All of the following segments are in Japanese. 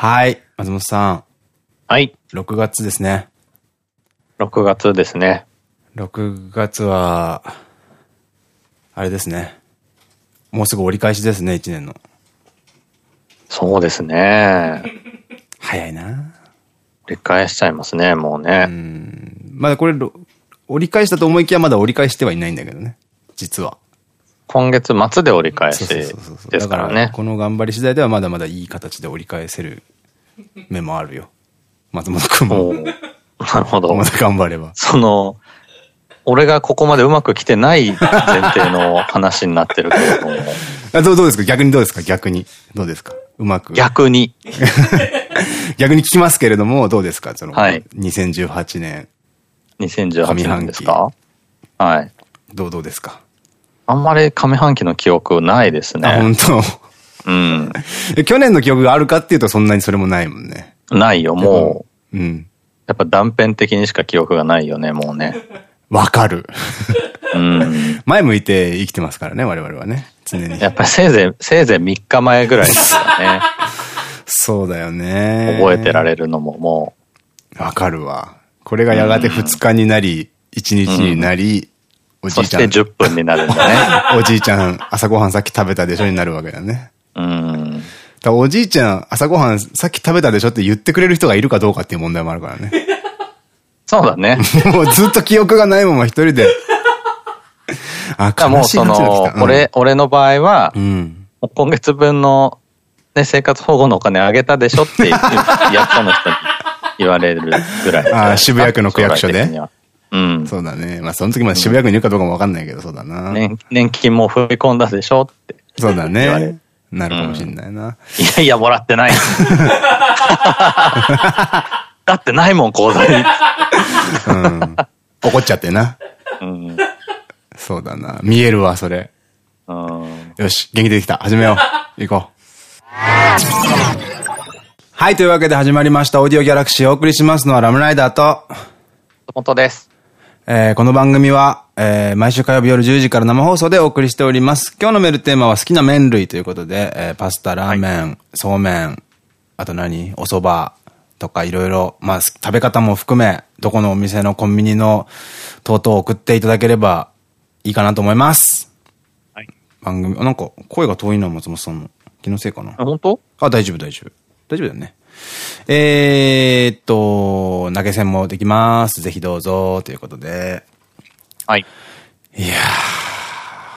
はい。松本さん。はい。6月ですね。6月ですね。6月は、あれですね。もうすぐ折り返しですね、1年の。そうですね。早いな折り返しちゃいますね、もうね。まだこれ、ろ折り返したと思いきやまだ折り返してはいないんだけどね。実は。今月末で折り返しですからだね。この頑張り次第ではまだまだいい形で折り返せる目もあるよ。松本くんも。なるほどま。だ頑張れば。その、俺がここまでうまく来てない前提の話になってるけれども、あ どうどうですか？逆にどうですか？逆に。どうですか？うまく。逆に、逆に聞きますけれども、どうですか？その、はい2018年、2018年ですか？はい。どうどうですか、あんまり上半期の記憶ないですあ、ね。本当うん。え去年の記憶があるかっていうとそんなにそれもないもんね。ないよ、もう。うん。やっぱ断片的にしか記憶がないよね、もうね。わかる。うん。前向いて生きてますからね、我々はね。常に。やっぱりせいぜい、せいぜい3日前ぐらいですよね。そうだよね。覚えてられるのももわかるわ。これがやがて2日になり、1日になり、おう。そしてじいちゃん、10分になるんだね。おじいちゃん、朝ごはんさっき食べたでしょになるわけだね。うん。だおじいちゃん、朝ごはんさっき食べたでしょって言ってくれる人がいるかどうかっていう問題もあるからね。そうだね。もうずっと記憶がないまま一人で。あ、だからもうその、た。うん俺、俺の場合はう、ん。今月分の、ね、生活保護のお金あげたでしょっていう、役所の人に言われるぐらい。あー渋谷区の区役所でうん。そうだね。まあその時まで渋谷区にいるかどうかもわかんないけど、そうだな。年年金も振り込んだでしょって。そうだねる。なるかもしんないな。いやいや、もらってない。だってないもん、口座に。うん。怒っちゃってな。うん。そうだな。見えるわ、それ。うん。よし、元気出てきた。始めよう。行こう。はい、というわけで始まりました。オーディオギャラクシーをお送りしますのはラムライダーと、本当です。えーこの番組は、えー毎週火曜日夜10時から生放送でお送りしております。今日のメールテーマは好きな麺類ということで、えーパスタ、ラーメン、そうめん、あと何？お蕎麦とかいろいろ、まあ、食べ方も含め、どこのお店のコンビニの等々を送っていただければいいかなと思います。はい。番組、あなんか声が遠いな、松本さんの。気のせいかな。あ本当？あ、大丈夫、大丈夫。大丈夫だよね。えーっと、投げ銭もできます。ぜひどうぞ、ということで。はい。いや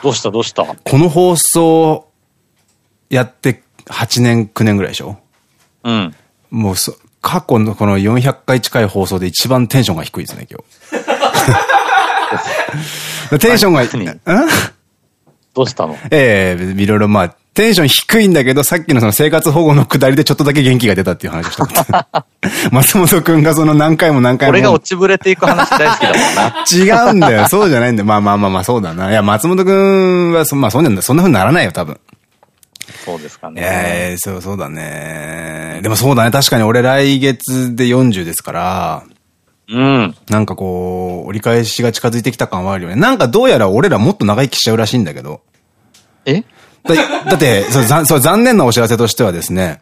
どうした？どうした？ーこの放送やって8年、9年ぐらいでしょ？うん。もうそ、過去のこの400回近い放送で一番テンションが低いですね、今日。テンションが、何？んどうしたの？ええいろいろまあ、テンション低いんだけど、さっきのその生活保護のくだりでちょっとだけ元気が出たっていう話をしたこと。松本くんがその何回も何回も。俺が落ちぶれていく話大好きだもんな。違うんだよ。そうじゃないんだよ。まあまあまあまあ、そうだな。いや、松本くんはそ、まあそんな、そんな風にならないよ、多分。そうですかね。ええそう、そうだね。でもそうだね。確かに俺来月で40ですから、うん。なんかこう、折り返しが近づいてきた感はあるよね。なんかどうやら俺らもっと長生きしちゃうらしいんだけど。え？だだってそうざそう、残念なお知らせとしてはですね、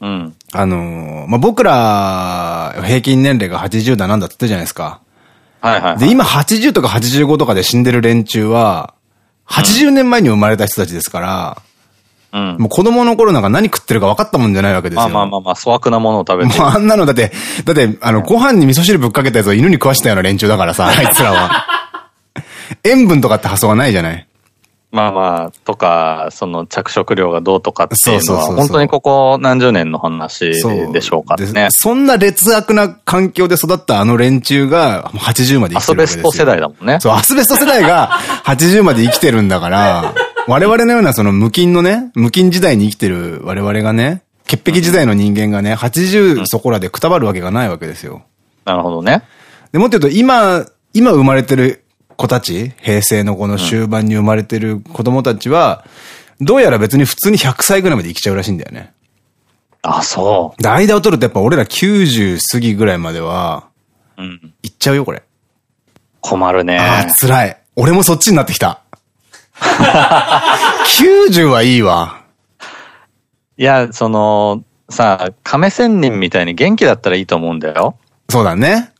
うん。あのーまあ、僕ら、平均年齢が80だなんだって言ったじゃないですか。はいはい。で、今80とか85とかで死んでる連中は、80年前に生まれた人たちですから、うん。もう子供の頃なんか何食ってるか分かったもんじゃないわけですよ。まあまあまあまあ、粗悪なものを食べてもうあんなのだって、だって、あの、ご飯に味噌汁ぶっかけたやつを犬に食わしたような連中だからさ、あいつらは。塩分とかって発想がないじゃないまあまあ、とか、その着色料がどうとかっていうのは、本当にここ何十年の話でしょうかでね。そんな劣悪な環境で育ったあの連中が、もう80まで生アきてるわけですよ。スベスト世代だもんね。そう、アスベスト世代が 80まで生きてるんだから、我々のようなその無菌のね、無菌時代に生きてる我々がね、潔癖時代の人間がね、80そこらでくたばるわけがないわけですよ。なるほどね。でもっと言うと、今、今生まれてる子たち、平成のこの終盤に生まれてる子供たちは、どうやら別に普通に100歳ぐらいまで生きちゃうらしいんだよね。あ、そで、間を取るとやっぱ俺ら90過ぎぐらいまでは、う。うん。いっちゃうよ、これ。困るね。ああ、辛い。俺もそっちになってきた。90はいいわ。いや、その、さ、亀仙人みたいに元気だったらいいと思うんだよ。そうだね。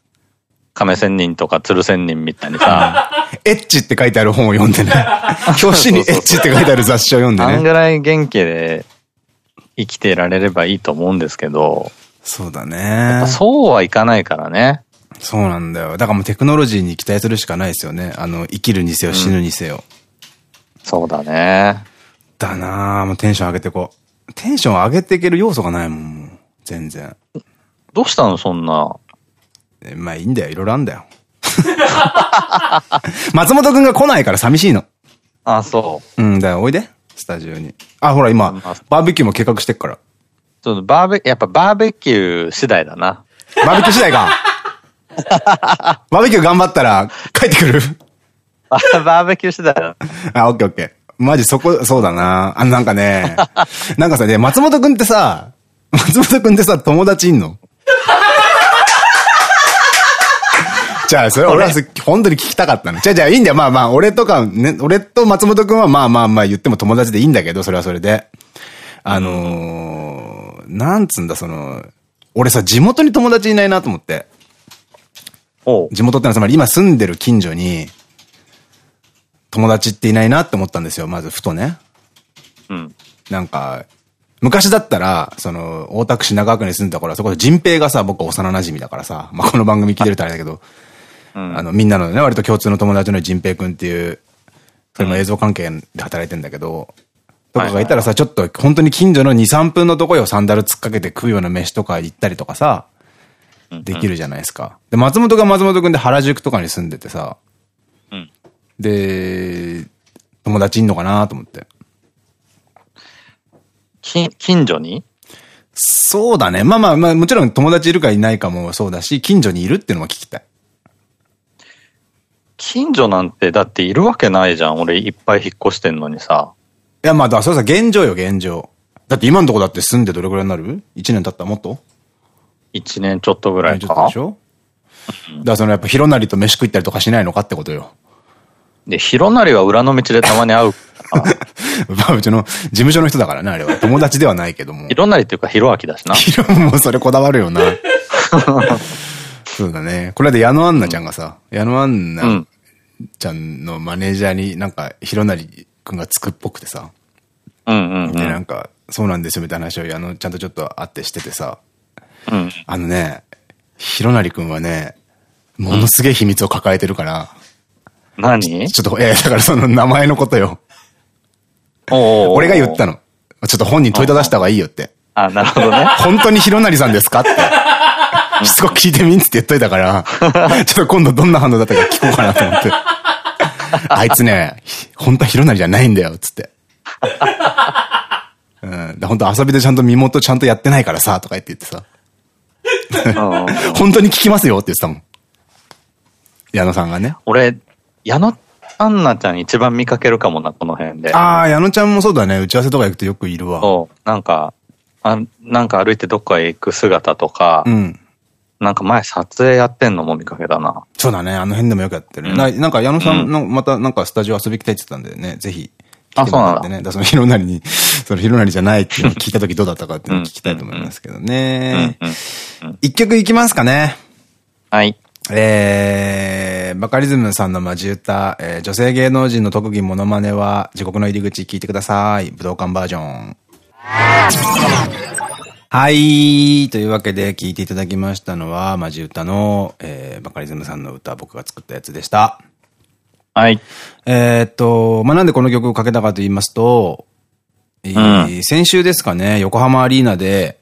亀仙人とか鶴仙人みたいにさ。エッチって書いてある本を読んでね。表紙にエッチって書いてある雑誌を読んでね。あんぐらい元気で生きてられればいいと思うんですけど。そうだね。そうはいかないからね。そうなんだよ。だからもうテクノロジーに期待するしかないですよね。あの、生きるにせよ、死ぬにせよ。うん、そうだね。だなぁ、もうテンション上げてこう。テンション上げていける要素がないもん、もう。全然。どうしたのそんな。まあいいんだよ、いろいろあんだよ。松本くんが来ないから寂しいの。あ、そう。うん、だよ、おいで。スタジオに。あ、ほら今、バーベキューも計画してっから。ちょっとバーベ、やっぱバーベキュー次第だな。バーベキュー次第か。バーベキュー頑張ったら帰ってくるバーベキュー次第だ。あ、オッケーオッケー。マジそこ、そうだな。あのなんかね、なんかさ、ね、松本くんってさ、松本くんってさ、友達いんの？じゃあ、それ俺は本当に聞きたかったの。じゃあ、じゃあいいんだよ。まあまあ、俺とか、ね、俺と松本くんはまあまあまあ言っても友達でいいんだけど、それはそれで。あのー、なんつんだ、その、俺さ、地元に友達いないなと思って。地元ってのはつまり今住んでる近所に、友達っていないなって思ったんですよ、まずふとね。うん。なんか、昔だったら、その、大田区品川区に住んでた頃は、そこで人平がさ、僕幼馴染だからさ、まあこの番組聞いてるとあれだけど、あの、みんなのね、割と共通の友達の仁平君っていう、それも映像関係で働いてんだけど、とかがいたらさ、ちょっと本当に近所の2、3分のとこよ、サンダル突っかけて食うような飯とか行ったりとかさ、できるじゃないですか。で、松本が松本君で原宿とかに住んでてさ、うん、で、友達いんのかなと思って。き、近所に？そうだね。まあまあまあ、もちろん友達いるかいないかもそうだし、近所にいるっていうのも聞きたい。近所なんてだっているわけないじゃん。俺いっぱい引っ越してんのにさ。いや、まあ、だそうさ、現状よ、現状。だって今のとこだって住んでどれぐらいになる ?1 年経った？もっと ?1 年ちょっとぐらいか。ちょっとでしょ？だからそのやっぱ広成と飯食ったりとかしないのかってことよ。で、広成は裏の道でたまに会う。まあ、うちの事務所の人だからね、あれは。友達ではないけども。広成っていうか、広明だしな。広もそれこだわるよな。そうだね。これで矢野アンナちゃんがさ、矢野アンナちゃんのマネージャーになんか、ひろなりくんがつくっぽくてさ。うんうん、で、なんか、そうなんですよみたいな話を、あの、ちゃんとちょっと会ってしててさ。うん、あのね、ひろなりくんはね、ものすげえ秘密を抱えてるから。何？ちょっと、え、だからその名前のことよ。俺が言ったの。ちょっと本人問いただした方がいいよって。あ、なるほどね。本当にひろなりさんですかって。しつこく聞いてみんつって言っといたから、ちょっと今度どんな反応だったか聞こうかなと思って。あいつね、本当は広成じゃないんだよ、つって。うん。本当遊びでちゃんと身元ちゃんとやってないからさ、とか言って言ってさ。本当に聞きますよって言ってたもん。矢野さんがね。俺、矢野アンナちゃん一番見かけるかもな、この辺で。ああ、矢野ちゃんもそうだね。打ち合わせとか行くとよくいるわ。そう。なんか、あなんか歩いてどっかへ行く姿とか、うん。なんか前撮影やってんのも見かけたな。そうだね。あの辺でもよくやってる、うん、ななんか矢野さんの、またなんかスタジオ遊び来たいって言ってたんでね、ぜひ。あ、そうなんだね。だその広成に、その広成 じゃないっていうのを聞いた時どうだったかっていうのを聞きたいと思いますけどね。一曲いきますかね。はい。えー、バカリズムさんのマジ歌、えー、女性芸能人の特技モノマネは地獄の入り口聞いてください。武道館バージョン。はい。というわけで聞いていただきましたのは、マジ歌の、えー、バカリズムさんの歌、僕が作ったやつでした。はい。えっと、まあ、なんでこの曲をかけたかと言いますと、えー、うん、先週ですかね、横浜アリーナで、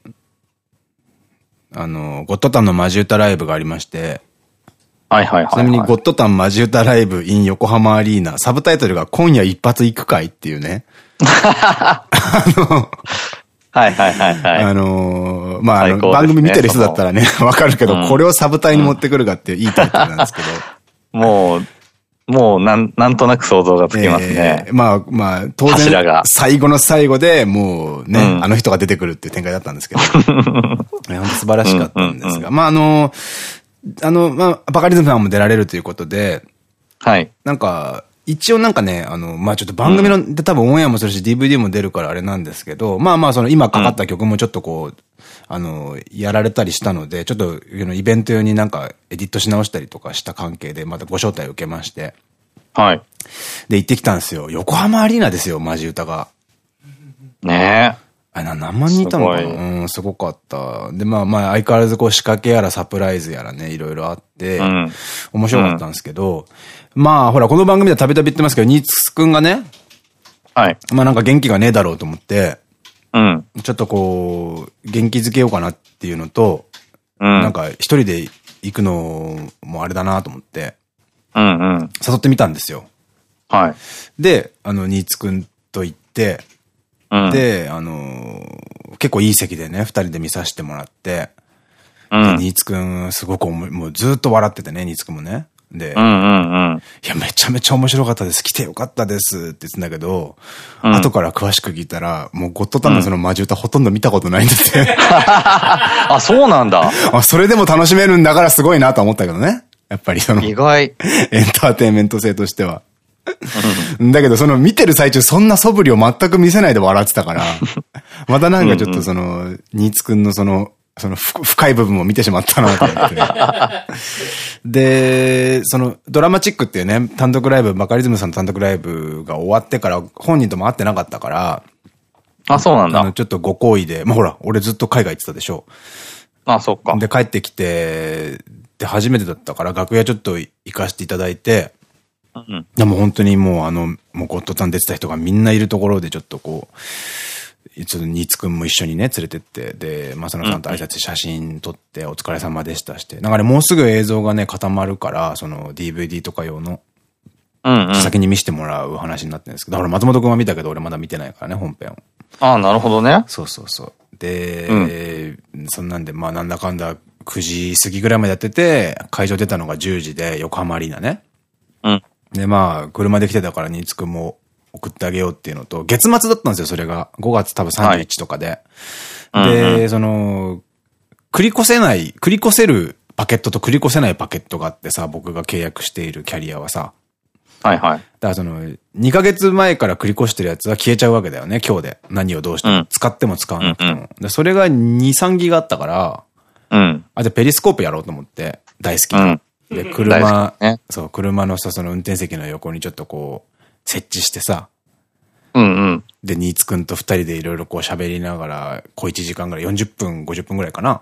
あの、ゴッドタンのマジ歌ライブがありまして、はいはいはい、ちなみに、ゴッドタンマジ歌ライブ in 横浜アリーナ、サブタイトルが今夜一発行くかいっていうね。あの、はいはいはいはい。あのー、まあ、ね、番組見てる人だったらね、わかるけど、うん、これをサブ隊に持ってくるかっていいタイトルなんですけど。もう、もうなん、なんとなく想像がつきますね。えー、まあまあ、当然、最後の最後でもうね、うん、あの人が出てくるっていう展開だったんですけど。本当素晴らしかったんですが。まああの、あの、まあ、バカリズムさんも出られるということで、はい。なんか、一応なんかね、あの、まあちょっと番組の、で多分オンエアもするし DVD も出るからあれなんですけど、まあまあその今かかった曲もちょっとこう、あの、やられたりしたので、ちょっとイベント用になんかエディットし直したりとかした関係で、またご招待を受けまして。はい。で、行ってきたんですよ。横浜アリーナですよ、マジ歌が。ねえ。あ、な、何万人いたのかな？うん、すごかった。で、まあまあ、相変わらずこう仕掛けやらサプライズやらね、いろいろあって、うん、面白かったんですけど、うん、まあ、ほら、この番組ではたびたび言ってますけど、ニーツくんがね、はい。まあなんか元気がねえだろうと思って、うん。ちょっとこう、元気づけようかなっていうのと、うん。なんか一人で行くのもあれだなと思って、うんうん。誘ってみたんですよ。はい。で、あの、ニーツくんと行って、で、あのー、結構いい席でね、二人で見させてもらって、うん、ニーツくん、すごくもうずっと笑っててね、ニーツくんもね。で、いや、めちゃめちゃ面白かったです。来てよかったですって言ってんだけど、うん、後から詳しく聞いたら、もうゴッドタンのそのマジ歌ほとんど見たことないんだって。あ、そうなんだ。あ、それでも楽しめるんだからすごいなと思ったけどね。やっぱりその。意外。エンターテインメント性としては。だけど、その見てる最中、そんな素振りを全く見せないで笑ってたから、またなんかちょっとその、ニーツくんのその、その深い部分を見てしまったなと思って。で、そのドラマチックっていうね、単独ライブ、バカリズムさんの単独ライブが終わってから本人とも会ってなかったから、あ、そうなんだ。ちょっとご好意で、まあほら、俺ずっと海外行ってたでしょ。あ、そっか。で、帰ってきて、で、初めてだったから、楽屋ちょっと行かせていただいて、うん、でも本当にもうあの、もうゴッドタン出てた人がみんないるところでちょっとこう、ちょっとニーツくんも一緒にね、連れてって、で、まさのさんと挨拶写真撮って、お疲れ様でしたして。なんかね、もうすぐ映像がね、固まるから、その DVD とか用の。先に見せてもらう話になってるんですけど、ほら、松本くんは見たけど、俺まだ見てないからね、本編を。ああ、なるほどね。そうそうそう。で、うん、そんなんで、まあなんだかんだ9時過ぎぐらいまでやってて、会場出たのが10時で、横浜アリーナね。うん。で、まあ、車で来てたから新津くんも送ってあげようっていうのと、月末だったんですよ、それが。5月多分31とかで。はい、で、うんうん、その、繰り越せない、繰り越せるパケットと繰り越せないパケットがあってさ、僕が契約しているキャリアはさ。はいはい。だからその、2ヶ月前から繰り越してるやつは消えちゃうわけだよね、今日で。何をどうしても。うん、使っても使わなくても。でそれが2、3ギガあったから、うん。あ、じゃあペリスコープやろうと思って、大好きな。うんで、車、ね、そう、車のさ、その運転席の横にちょっとこう、設置してさ、うんうん。で、新津くんと二人でいろいろこう喋りながら、小1時間ぐらい、40分、50分ぐらいかな。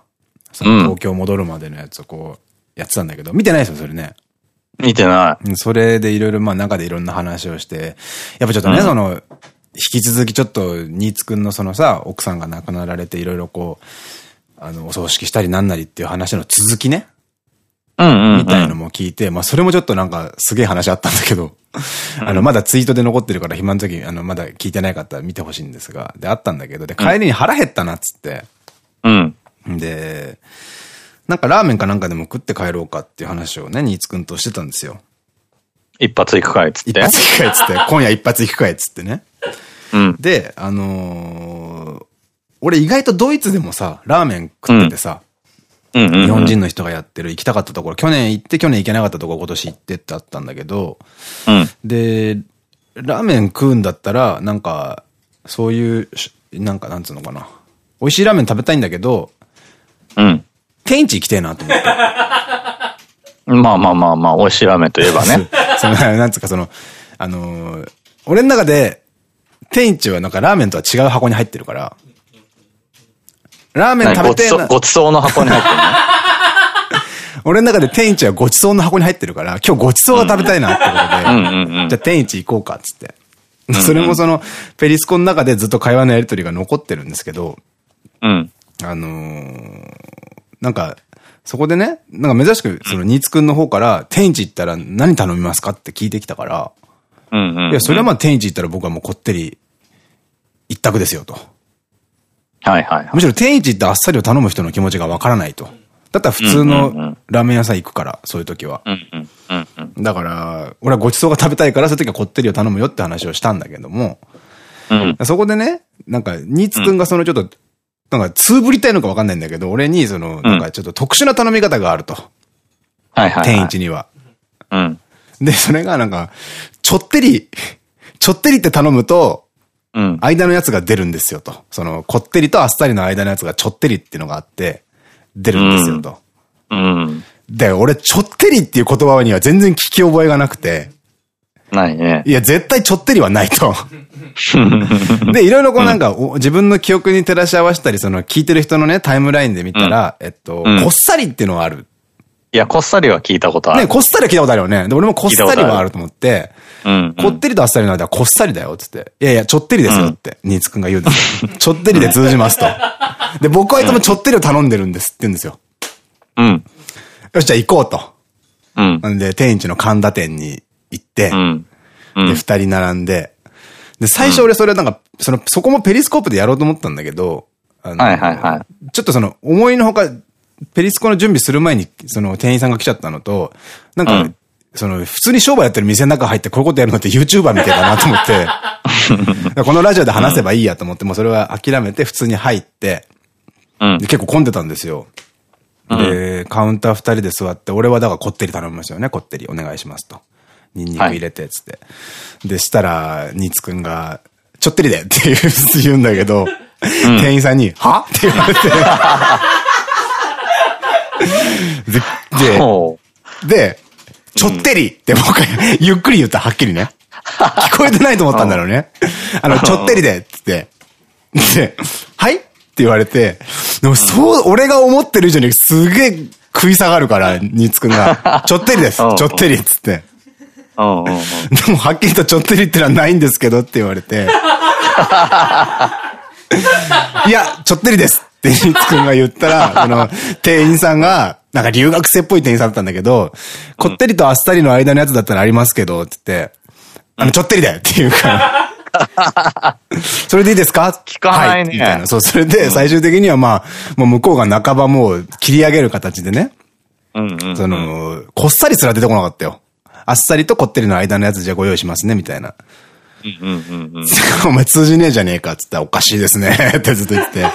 その東京戻るまでのやつをこう、やってたんだけど、見てないですよ、それね。見てない。それでいろいろ、まあ中でいろんな話をして、やっぱちょっとね、うん、その、引き続きちょっと、新津くんのそのさ、奥さんが亡くなられていろいろこう、あの、お葬式したりなんなりっていう話の続きね。みたいのも聞いて、まあそれもちょっとなんかすげえ話あったんだけど、あの、まだツイートで残ってるから暇の時、あの、まだ聞いてない方は見てほしいんですが、で、あったんだけど、で、帰りに腹減ったなっつって、うん。で、なんかラーメンかなんかでも食って帰ろうかっていう話をね、新津くんとしてたんですよ。一発行くかいっつって。一発行くかいっつって、今夜一発行くかいっつってね。うん。で、あのー、俺意外とドイツでもさ、ラーメン食っててさ、日本人の人がやってる行きたかったところ、去年行って去年行けなかったところ今年行ってってあったんだけど、うん、で、ラーメン食うんだったら、なんか、そういう、なんかなんつうのかな。美味しいラーメン食べたいんだけど、うん。天地行きてえなと思って。まあまあまあまあ、美味しいラーメンといえばね。その、なんつうかその、あのー、俺の中で、天一はなんかラーメンとは違う箱に入ってるから、ラーメン食べてごごちそうの箱に入ってるの？俺の中で天一はごちそうの箱に入ってるから、今日ごちそうが食べたいなってことで、じゃあ天一行こうかっつって。それもその、ペリスコの中でずっと会話のやりとりが残ってるんですけど、うん。あのー、なんか、そこでね、なんか珍しく、その、新津くんの方から、天一行ったら何頼みますかって聞いてきたから、いや、それはまあ天一行ったら僕はもうこってり、一択ですよと。はいはい。むしろ天一ってあっさりを頼む人の気持ちがわからないと。だったら普通のラーメン屋さん行くから、そういう時は。だから、俺はごちそうが食べたいから、そういう時はこってりを頼むよって話をしたんだけども、うん、そこでね、なんか、ニーツくんがそのちょっと、なんか、つぶりたいのかわかんないんだけど、俺にその、なんかちょっと特殊な頼み方があると。はいはい。天一には。うん。で、それがなんか、ちょってり、ちょってりって頼むと、うん、間のやつが出るんですよと。その、こってりとあっさりの間のやつがちょってりっていうのがあって、出るんですよと。うん。で、俺、ちょってりっていう言葉には全然聞き覚えがなくて。ないね。いや、絶対ちょってりはないと。で、いろいろこうなんか、うん、自分の記憶に照らし合わせたり、その聞いてる人のね、タイムラインで見たら、うん、えっと、こっさりっていうのはある。いや、こっさりは聞いたことある。ね、こっさりは聞いたことあるよね。で、俺もこっさりはあると思って、うん、こってりとあっさりの間はこっさりだよ、つって。いやいや、ちょってりですよって、新津くんが言うんですよ。ちょってりで通じますと。で、僕はいつもちょってりを頼んでるんですって言うんですよ。うん。よし、じゃあ行こうと。うん。んで、天一の神田店に行って、うん。で、二人並んで、で、最初俺それなんか、その、そこもペリスコープでやろうと思ったんだけど、あの、はいはいはい。ちょっとその、思いのほか、ペリスコの準備する前に、その、店員さんが来ちゃったのと、なんか、うん、その、普通に商売やってる店の中入ってこういうことやるのって YouTuber みたいだなと思って、このラジオで話せばいいやと思って、もうそれは諦めて普通に入って、うん、結構混んでたんですよ。で、カウンター二人で座って、俺はだからこってり頼みましたよね、こってりお願いしますと。ニンニク入れて、つって。はい、で、したら、ニーツくんが、ちょってりでって言うんだけど、うん、店員さんに、は？って言われてで、で、ちょってりって僕、ゆっくり言ったはっきりね。聞こえてないと思ったんだろうね。あの、ちょってりで、つって。で、はい？って言われて、でもそう、俺が思ってる以上にすげえ食い下がるから、ニツくんが。ちょってりです。ちょってりっつって。でもはっきりとちょってりってのはないんですけどって言われて。いや、ちょってりですってニツくんが言ったら、その、店員さんが、なんか留学生っぽい店員さんだったんだけど、こってりとあっさりの間のやつだったらありますけど、つって、あの、ちょってりだよって言うから。それでいいですか？聞かないね。はい、みたいな。そう、それで最終的にはまあ、もう向こうが半ばもう切り上げる形でね。その、こっさりすら出てこなかったよ。あっさりとこってりの間のやつじゃご用意しますね、みたいな。お前通じねえじゃねえかっつったらおかしいですね ってずっと言って。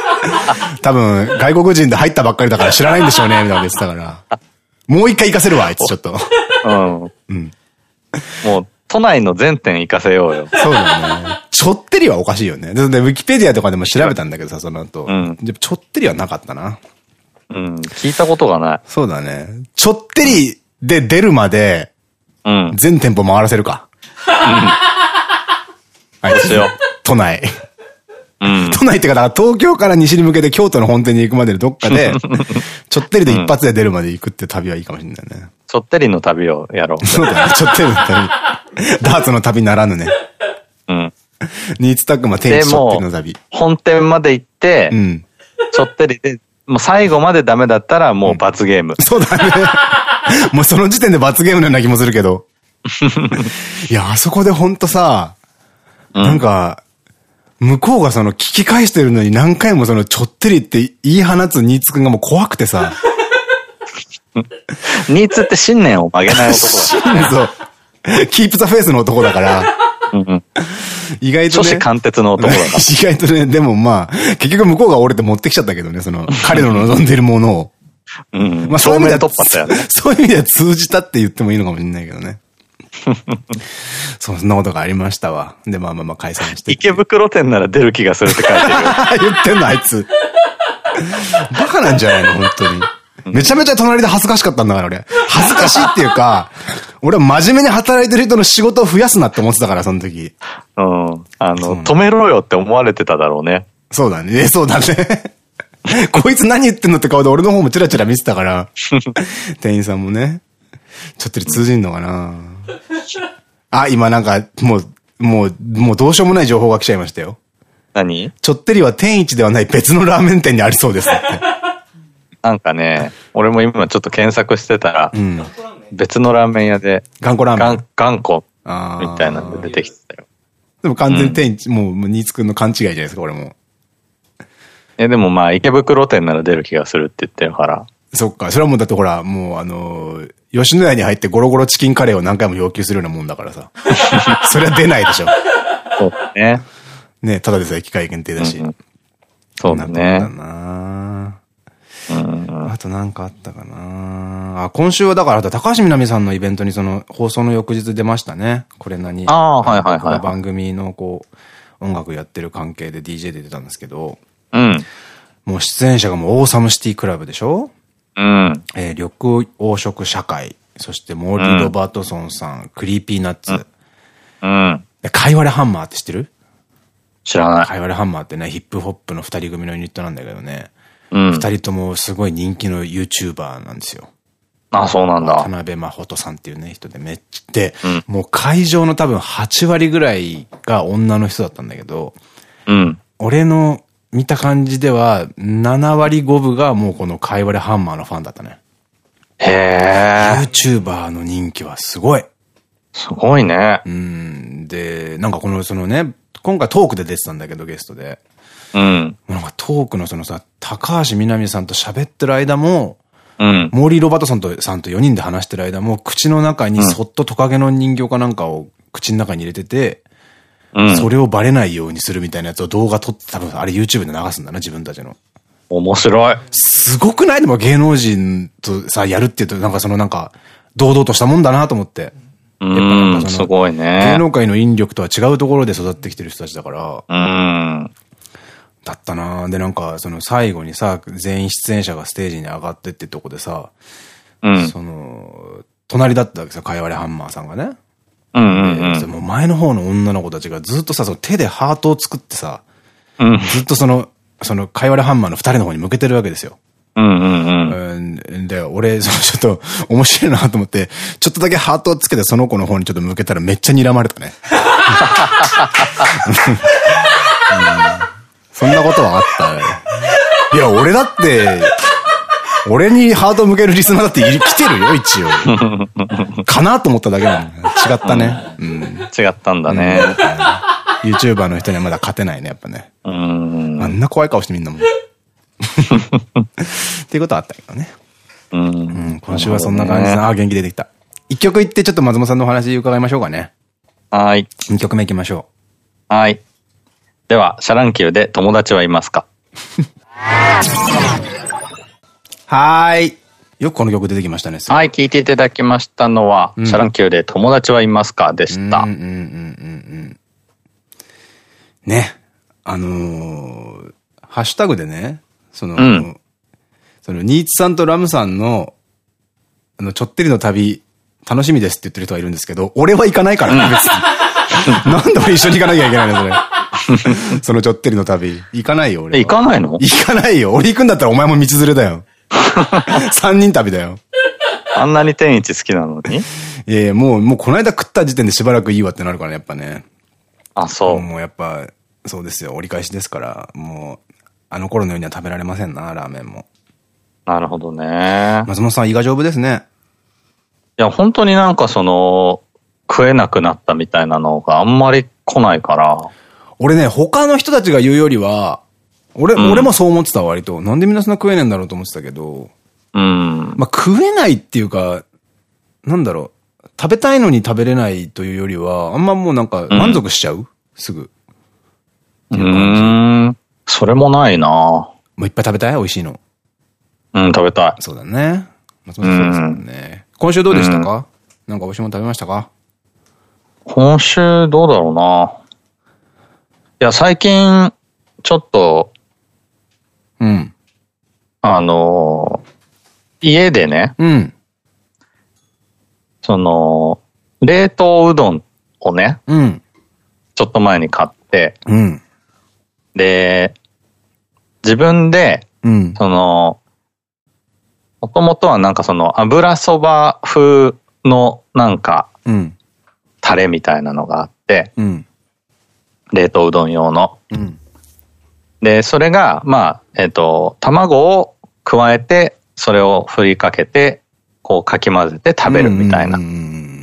多分、外国人で入ったばっかりだから知らないんでしょうね、みたいな言ってたから。もう一回行かせるわ、あいつちょっと。うん。うん。もう、都内の全店行かせようよ。そうだね。ちょってりはおかしいよね。で、ウィキペディアとかでも調べたんだけどさ、その後。うん。ちょってりはなかったな。うん。聞いたことがない。そうだね。ちょってりで出るまで、うん。全店舗回らせるか。うん。あい。都内。うん、都内ってか、東京から西に向けて京都の本店に行くまでのどっかで、ちょってりで一発で出るまで行くって旅はいいかもしれないね。ちょってりの旅をやろう。そうだね。ちょってりの旅。ダーツの旅ならぬね。うん。ニーツタックマ天一ちょってりの旅。本店まで行って、うん。ちょってりで、もう最後までダメだったらもう罰ゲーム。そうだね。もうその時点で罰ゲームのような気もするけど。いや、あそこでほんとさ、なんか、向こうがその聞き返してるのに何回もそのちょってりって言い放つニーツくんがもう怖くてさ。ニーツって信念を曲げない男だ。そう。キープザフェイスの男だから。意外とね。貫徹の男だから。意外とね、でもまあ、結局向こうが折れて持ってきちゃったけどね、その、彼の望んでるものを。うん。まあそういう意味では、そういう意味では通じたって言ってもいいのかもしれないけどね。そんなことがありましたわ。で、まあまあまあ解散して。池袋店なら出る気がするって書いてる。言ってんの、あいつ。バカなんじゃないの、本当に。めちゃめちゃ隣で恥ずかしかったんだから、俺。恥ずかしいっていうか、俺は真面目に働いてる人の仕事を増やすなって思ってたから、その時。うん。あの、止めろよって思われてただろうね。そうだね。そうだね。こいつ何言ってんのって顔で俺の方もチラチラ見てたから。店員さんもね。ちょっと通じんのかな あ、今なんか、もう、もう、もうどうしようもない情報が来ちゃいましたよ。何？ちょってりは天一ではない別のラーメン店にありそうですって。なんかね、俺も今ちょっと検索してたら、うん、別のラーメン屋で、頑固ラーメン頑固みたいなんで出てきてたよ。でも完全に天一、うん、もう、新津くんの勘違いじゃないですか、俺も。え、でもまあ、池袋店なら出る気がするって言ってるから。そっか、それはもうだってほら、もうあのー、吉野家に入ってゴロゴロチキンカレーを何回も要求するようなもんだからさ。それは出ないでしょ。そうだね。ねただでさえ機械限定だし。うんうん、そうだね。だなあとなんかあったかなな今週はだから高橋みなみさんのイベントにその放送の翌日出ましたね。これ何？ああ、はいはいはい。番組のこう、音楽やってる関係で DJ で出たんですけど。うん。もう出演者がもう Awesome City Club でしょ？うん。えー、緑黄色社会。そしてモーリー・ロバートソンさん、うん、 Creepy Nuts。うん。カイワレハンマーって知ってる？知らない。カイワレハンマーってね、ヒップホップの二人組のユニットなんだけどね。うん。二人ともすごい人気の YouTuber なんですよ。あ、そうなんだ。渡辺真帆さんっていうね、人でめっちゃ、で、うん、もう会場の多分8割ぐらいが女の人だったんだけど、うん。俺の見た感じでは、7割5分がもうこのカイワレハンマーのファンだったね。へえ。YouTuber の人気はすごい。すごいね。うん。で、なんかこの、そのね、今回トークで出てたんだけど、ゲストで。うん。なんかトークのそのさ、高橋みなみさんと喋ってる間も、うん。モーリー・ロバートソンとさんと4人で話してる間も、口の中にそっとトカゲの人形かなんかを口の中に入れてて、うん、それをバレないようにするみたいなやつを動画撮って多分あれ YouTube で流すんだな、自分たちの。面白い。すごくない？でも芸能人とさ、やるって言うと、なんかそのなんか、堂々としたもんだなと思って。やっぱなんすごいね。芸能界の引力とは違うところで育ってきてる人たちだから。うん。だったなで、なんか、その最後にさ、全員出演者がステージに上がってってとこでさ、うん、その、隣だったわけさ、かいわれハンマーさんがね。うんうんうん。もう前の方の女の子たちがずっとさ、その手でハートを作ってさ、うん、ずっとその、その、かいわれハンマーの二人の方に向けてるわけですよ。うんうんうん。で、俺、そのちょっと面白いなと思って、ちょっとだけハートをつけてその子の方にちょっと向けたらめっちゃ睨まれたね。うんそんなことはあったね。いや、俺だって、俺にハート向けるリスナーだって来てるよ、一応。かなと思っただけなの。違ったね。うん。違ったんだね。YouTuber の人にはまだ勝てないね、やっぱね。うん。あんな怖い顔してみんなもん。っていうことはあったけどね。うん。今週はそんな感じで、ああ、元気出てきた。一曲いってちょっと松本さんのお話伺いましょうかね。はい。二曲目いきましょう。はい。では、シャ乱Q で友達はいますか？はーい。よくこの曲出てきましたね。はい、聴いていただきましたのは、うん、シャ乱Q で友達はいますか？でした。ね。あのー、ハッシュタグでね、その、うん、その、ニーツさんとラムさんの、あの、ちょってりの旅、楽しみですって言ってる人がいるんですけど、俺は行かないからね、別に。なんで俺一緒に行かなきゃいけないの、それ。そのちょってりの旅。行かないよ、俺。行かないの？行かないよ。俺行くんだったらお前も道連れだよ。三人旅だよ。あんなに天一好きなのに？いやいや、もう、もうこの間食った時点でしばらくいいわってなるからね、やっぱね。あ、そう。もうやっぱ、そうですよ。折り返しですから、もう、あの頃のようには食べられませんな、ラーメンも。なるほどね。松本さん、胃が丈夫ですね。いや、本当になんかその、食えなくなったみたいなのがあんまり来ないから。俺ね、他の人たちが言うよりは、俺、うん、俺もそう思ってた割と。なんでみんなそんな食えねえんだろうと思ってたけど。うん。まあ食えないっていうか、なんだろう。食べたいのに食べれないというよりは、あんまもうなんか満足しちゃう、うん、すぐ。うん。それもないなもういっぱい食べたい？美味しいの。うん、食べたい。そうだね。松本そうですもんね。今週どうでしたか、なんか美味しいもの食べましたか？今週どうだろうないや、最近、ちょっと、うん。あの、家でね、うん。その、冷凍うどんをね、うん。ちょっと前に買って、うん。で、自分で、うん。その、もともとはなんかその油そば風のなんか、うん。タレみたいなのがあって、うん。冷凍うどん用の。うん、で、それが、まあ、えっ、ー、と、卵を加えて、それを振りかけて、こうかき混ぜて食べるみたいな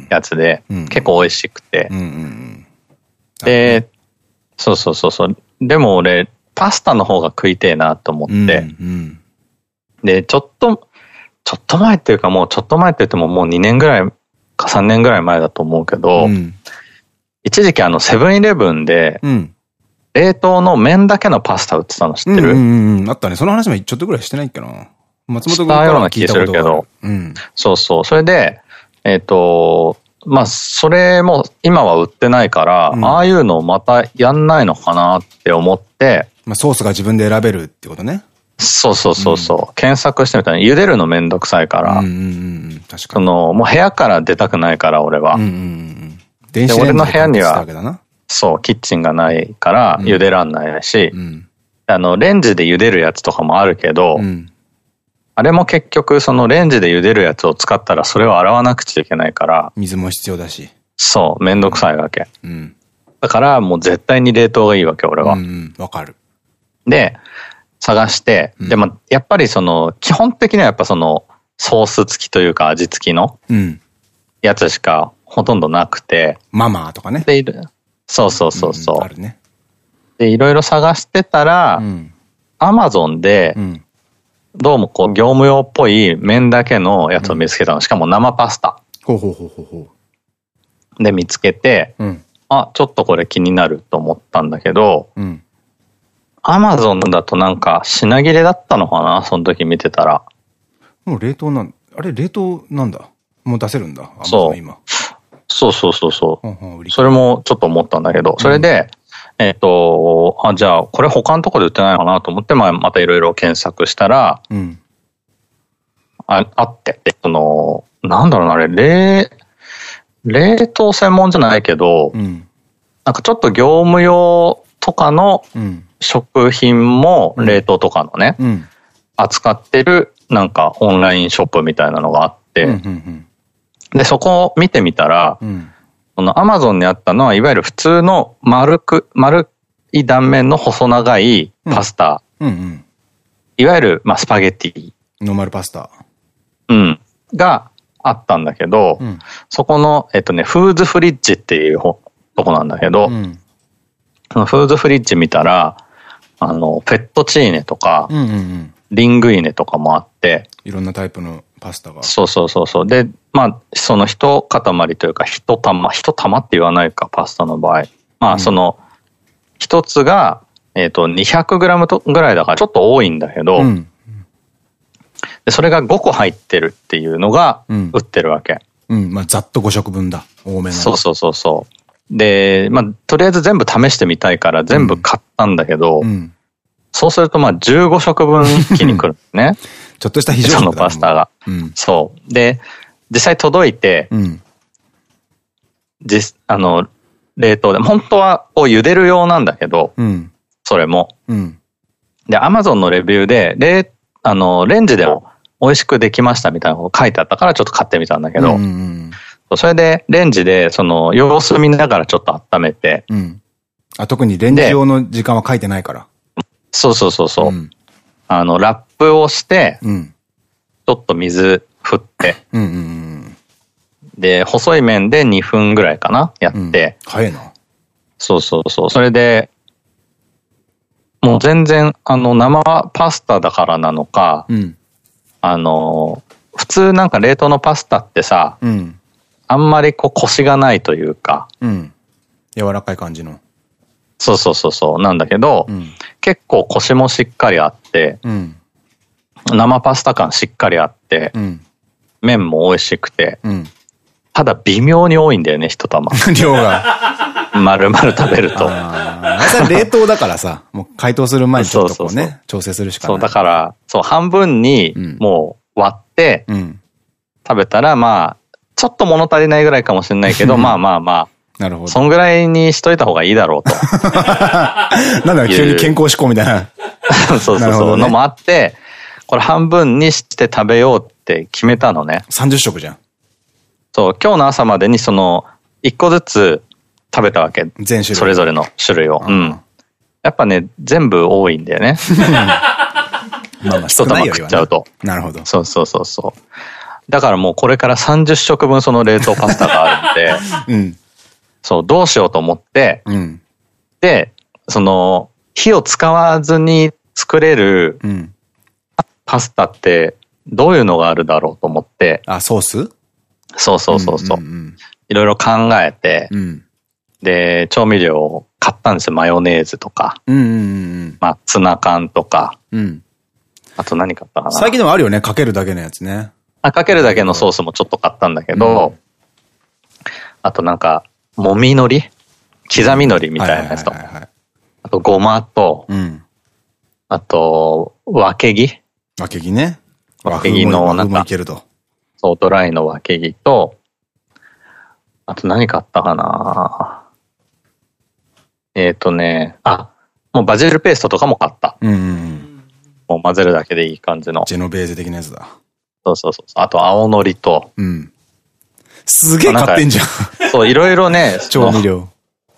やつで、結構美味しくて。で、そうそうそうそう。でも俺、パスタの方が食いてえなと思って、で、ちょっと、ちょっと前っていうかもうちょっと前って言ってももう2年ぐらいか3年ぐらい前だと思うけど、うん、一時期あの、セブンイレブンで、冷凍の麺だけのパスタ売ってたの知ってる？うんうんうん。あったね。その話もちょっとぐらいしてないっけな。松本君からような気するけど。うん。そうそう。それで、えっ、ー、と、まあ、それも今は売ってないから、うん、ああいうのをまたやんないのかなって思って。まあ、ソースが自分で選べるってことね。そうそうそうそう。うん、検索してみたら、茹でるのめんどくさいから。うんうんうん。確かに。その、もう部屋から出たくないから、俺は。うんうんうん。電子レンジで俺の部屋には、そう、キッチンがないから、茹でらんないし、うん、あの、レンジで茹でるやつとかもあるけど、うん、あれも結局、そのレンジで茹でるやつを使ったら、それを洗わなくちゃいけないから。水も必要だし。そう、めんどくさいわけ。うん。だから、もう絶対に冷凍がいいわけ、俺は。うん、わかる。で、探して、でも、やっぱりその、基本的にはやっぱその、ソース付きというか味付きの、やつしかほとんどなくて。ママとかね。で、そうそうそうそう。うん、あるね。で、いろいろ探してたら、アマゾンで、うんどうもこう業務用っぽい麺だけのやつを見つけたの。しかも生パスタ。ほうほうほうほうほう。で見つけて、うん、あ、ちょっとこれ気になると思ったんだけど、アマゾンだとなんか品切れだったのかな？その時見てたら。もう冷凍なん、あれ冷凍なんだもう出せるんだそう。今。そうそうそうそう。それもちょっと思ったんだけど、それで、えっと、あ、じゃあ、これ他のとこで売ってないのかなと思って、まあ、またいろいろ検索したら、うん、ああって、その、なんだろうな、あれ、冷、冷凍専門じゃないけど、うん、なんかちょっと業務用とかの食品も冷凍とかのね、うん、扱ってるなんかオンラインショップみたいなのがあって、で、そこを見てみたら、うんこのアマゾンにあったのは、いわゆる普通の丸く、丸い断面の細長いパスタ。いわゆる、まあ、スパゲッティ。ノーマルパスタ。うん。があったんだけど、うん、そこの、えっとね、フーズフリッジっていうとこなんだけど、うん、そのフーズフリッジ見たら、あの、フェットチーネとか、リングイネとかもあって、いろんなタイプのパスタが。そうそうそうそう。で、まあ、その一塊というか、一玉、一玉って言わないか、パスタの場合。まあ、その、一つが、えっ、と、200グラムとぐらいだからちょっと多いんだけど、うん、でそれが5個入ってるっていうのが売ってるわけ。うん、うん、まあ、ざっと5食分だ。多めの。そうそうそうそう。で、まあ、とりあえず全部試してみたいから全部買ったんだけど、うん、そうするとまあ15食分一気に来るね。ちょっとした非常のパスタが。うん、そう。で、実際届いて、うん、実、あの、冷凍で、本当はこう茹でる用なんだけど、うん、それも。うん、で、アマゾンのレビューで、冷、あの、レンジでも美味しくできましたみたいなこと書いてあったからちょっと買ってみたんだけど、それでレンジでその様子見ながらちょっと温めて、うん、あ特にレンジ用の時間は書いてないから。そうそうそうそう。うん、あの、ラップをして、うん、ちょっと水振って、で、細い麺で2分ぐらいかなやって。うん、早いな。そうそうそう。それで、もう全然、あの、生パスタだからなのか、うん、あの、普通なんか冷凍のパスタってさ、うん、あんまりこうコシがないというか、うん、柔らかい感じの。そうそうそうそう、なんだけど、うん、結構コシもしっかりあって、うん、生パスタ感しっかりあって、うん、麺も美味しくて、ただ微妙に多いんだよね、一玉。量が。丸々食べると。あ冷凍だからさ、もう解凍する前にちょっとこうね、調整するしかない。そう、だから、そう、半分にもう割って、食べたら、まあ、ちょっと物足りないぐらいかもしれないけど、まあまあまあ、なるほど。そんぐらいにしといた方がいいだろうと。なんだ急に健康志向みたいな。そうそうそう。のもあって、これ半分にして食べようって決めたのね。30食じゃん。そう、今日の朝までにその、1個ずつ食べたわけ。全種類。それぞれの種類を。うん。やっぱね、全部多いんだよね。まあまあ、一玉食っちゃうと。なるほど。そうそうそうそう。だからもうこれから30食分その冷凍パスタがあるんで、うん、そう、どうしようと思って、うん、で、その、火を使わずに作れるパスタってどういうのがあるだろうと思って。あ、ソース？そうそうそうそう。いろいろ考えて、うん、で、調味料を買ったんですよ。マヨネーズとか。まあ、ツナ缶とか。うん、あと何買ったかな。最近でもあるよね、かけるだけのやつね。あ、かけるだけのソースもちょっと買ったんだけど、あとなんか、もみのり刻みのりみたいなやつと。あと、ごまと、うん、あと、わけぎわけぎね。わけぎのなんか、そう、ドライのわけぎと、あと何買ったかなえっ、ー、とね、あ、もうバジルペーストとかも買った。うん。もう混ぜるだけでいい感じの。ジェノベーゼ的なやつだ。そうそうそう。あと青のりと。うん。すげえ買ってんじゃん。そう、いろいろね、調味料。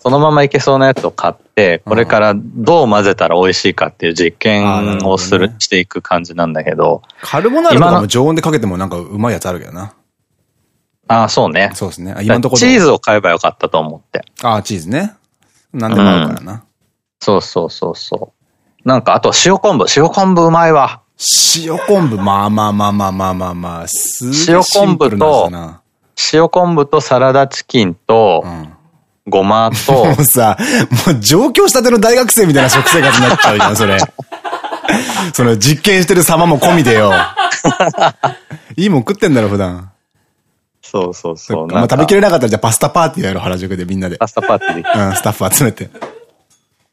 そのままいけそうなやつを買って、これからどう混ぜたら美味しいかっていう実験をする、ね、していく感じなんだけど。カルボナーラとかも常温でかけてもなんかうまいやつあるけどな。ああ、そうね。そうですね。今のところ。チーズを買えばよかったと思って。ああ、チーズね。なんでもあるからな、うん。そうそうそうそう。なんか、あと塩昆布。塩昆布うまいわ。塩昆布、まあまあまあまあまあまあまあ、塩昆布と、塩昆布とサラダチキンと、うんごまと。もうさ、もう上京したての大学生みたいな食生活になっちゃうじゃん、それ。その実験してる様も込みでよ。いいもん食ってんだろ、普段。そうそうそう。まあ食べきれなかったらじゃあパスタパーティーやろ、原宿でみんなで。パスタパーティーうん、スタッフ集めて。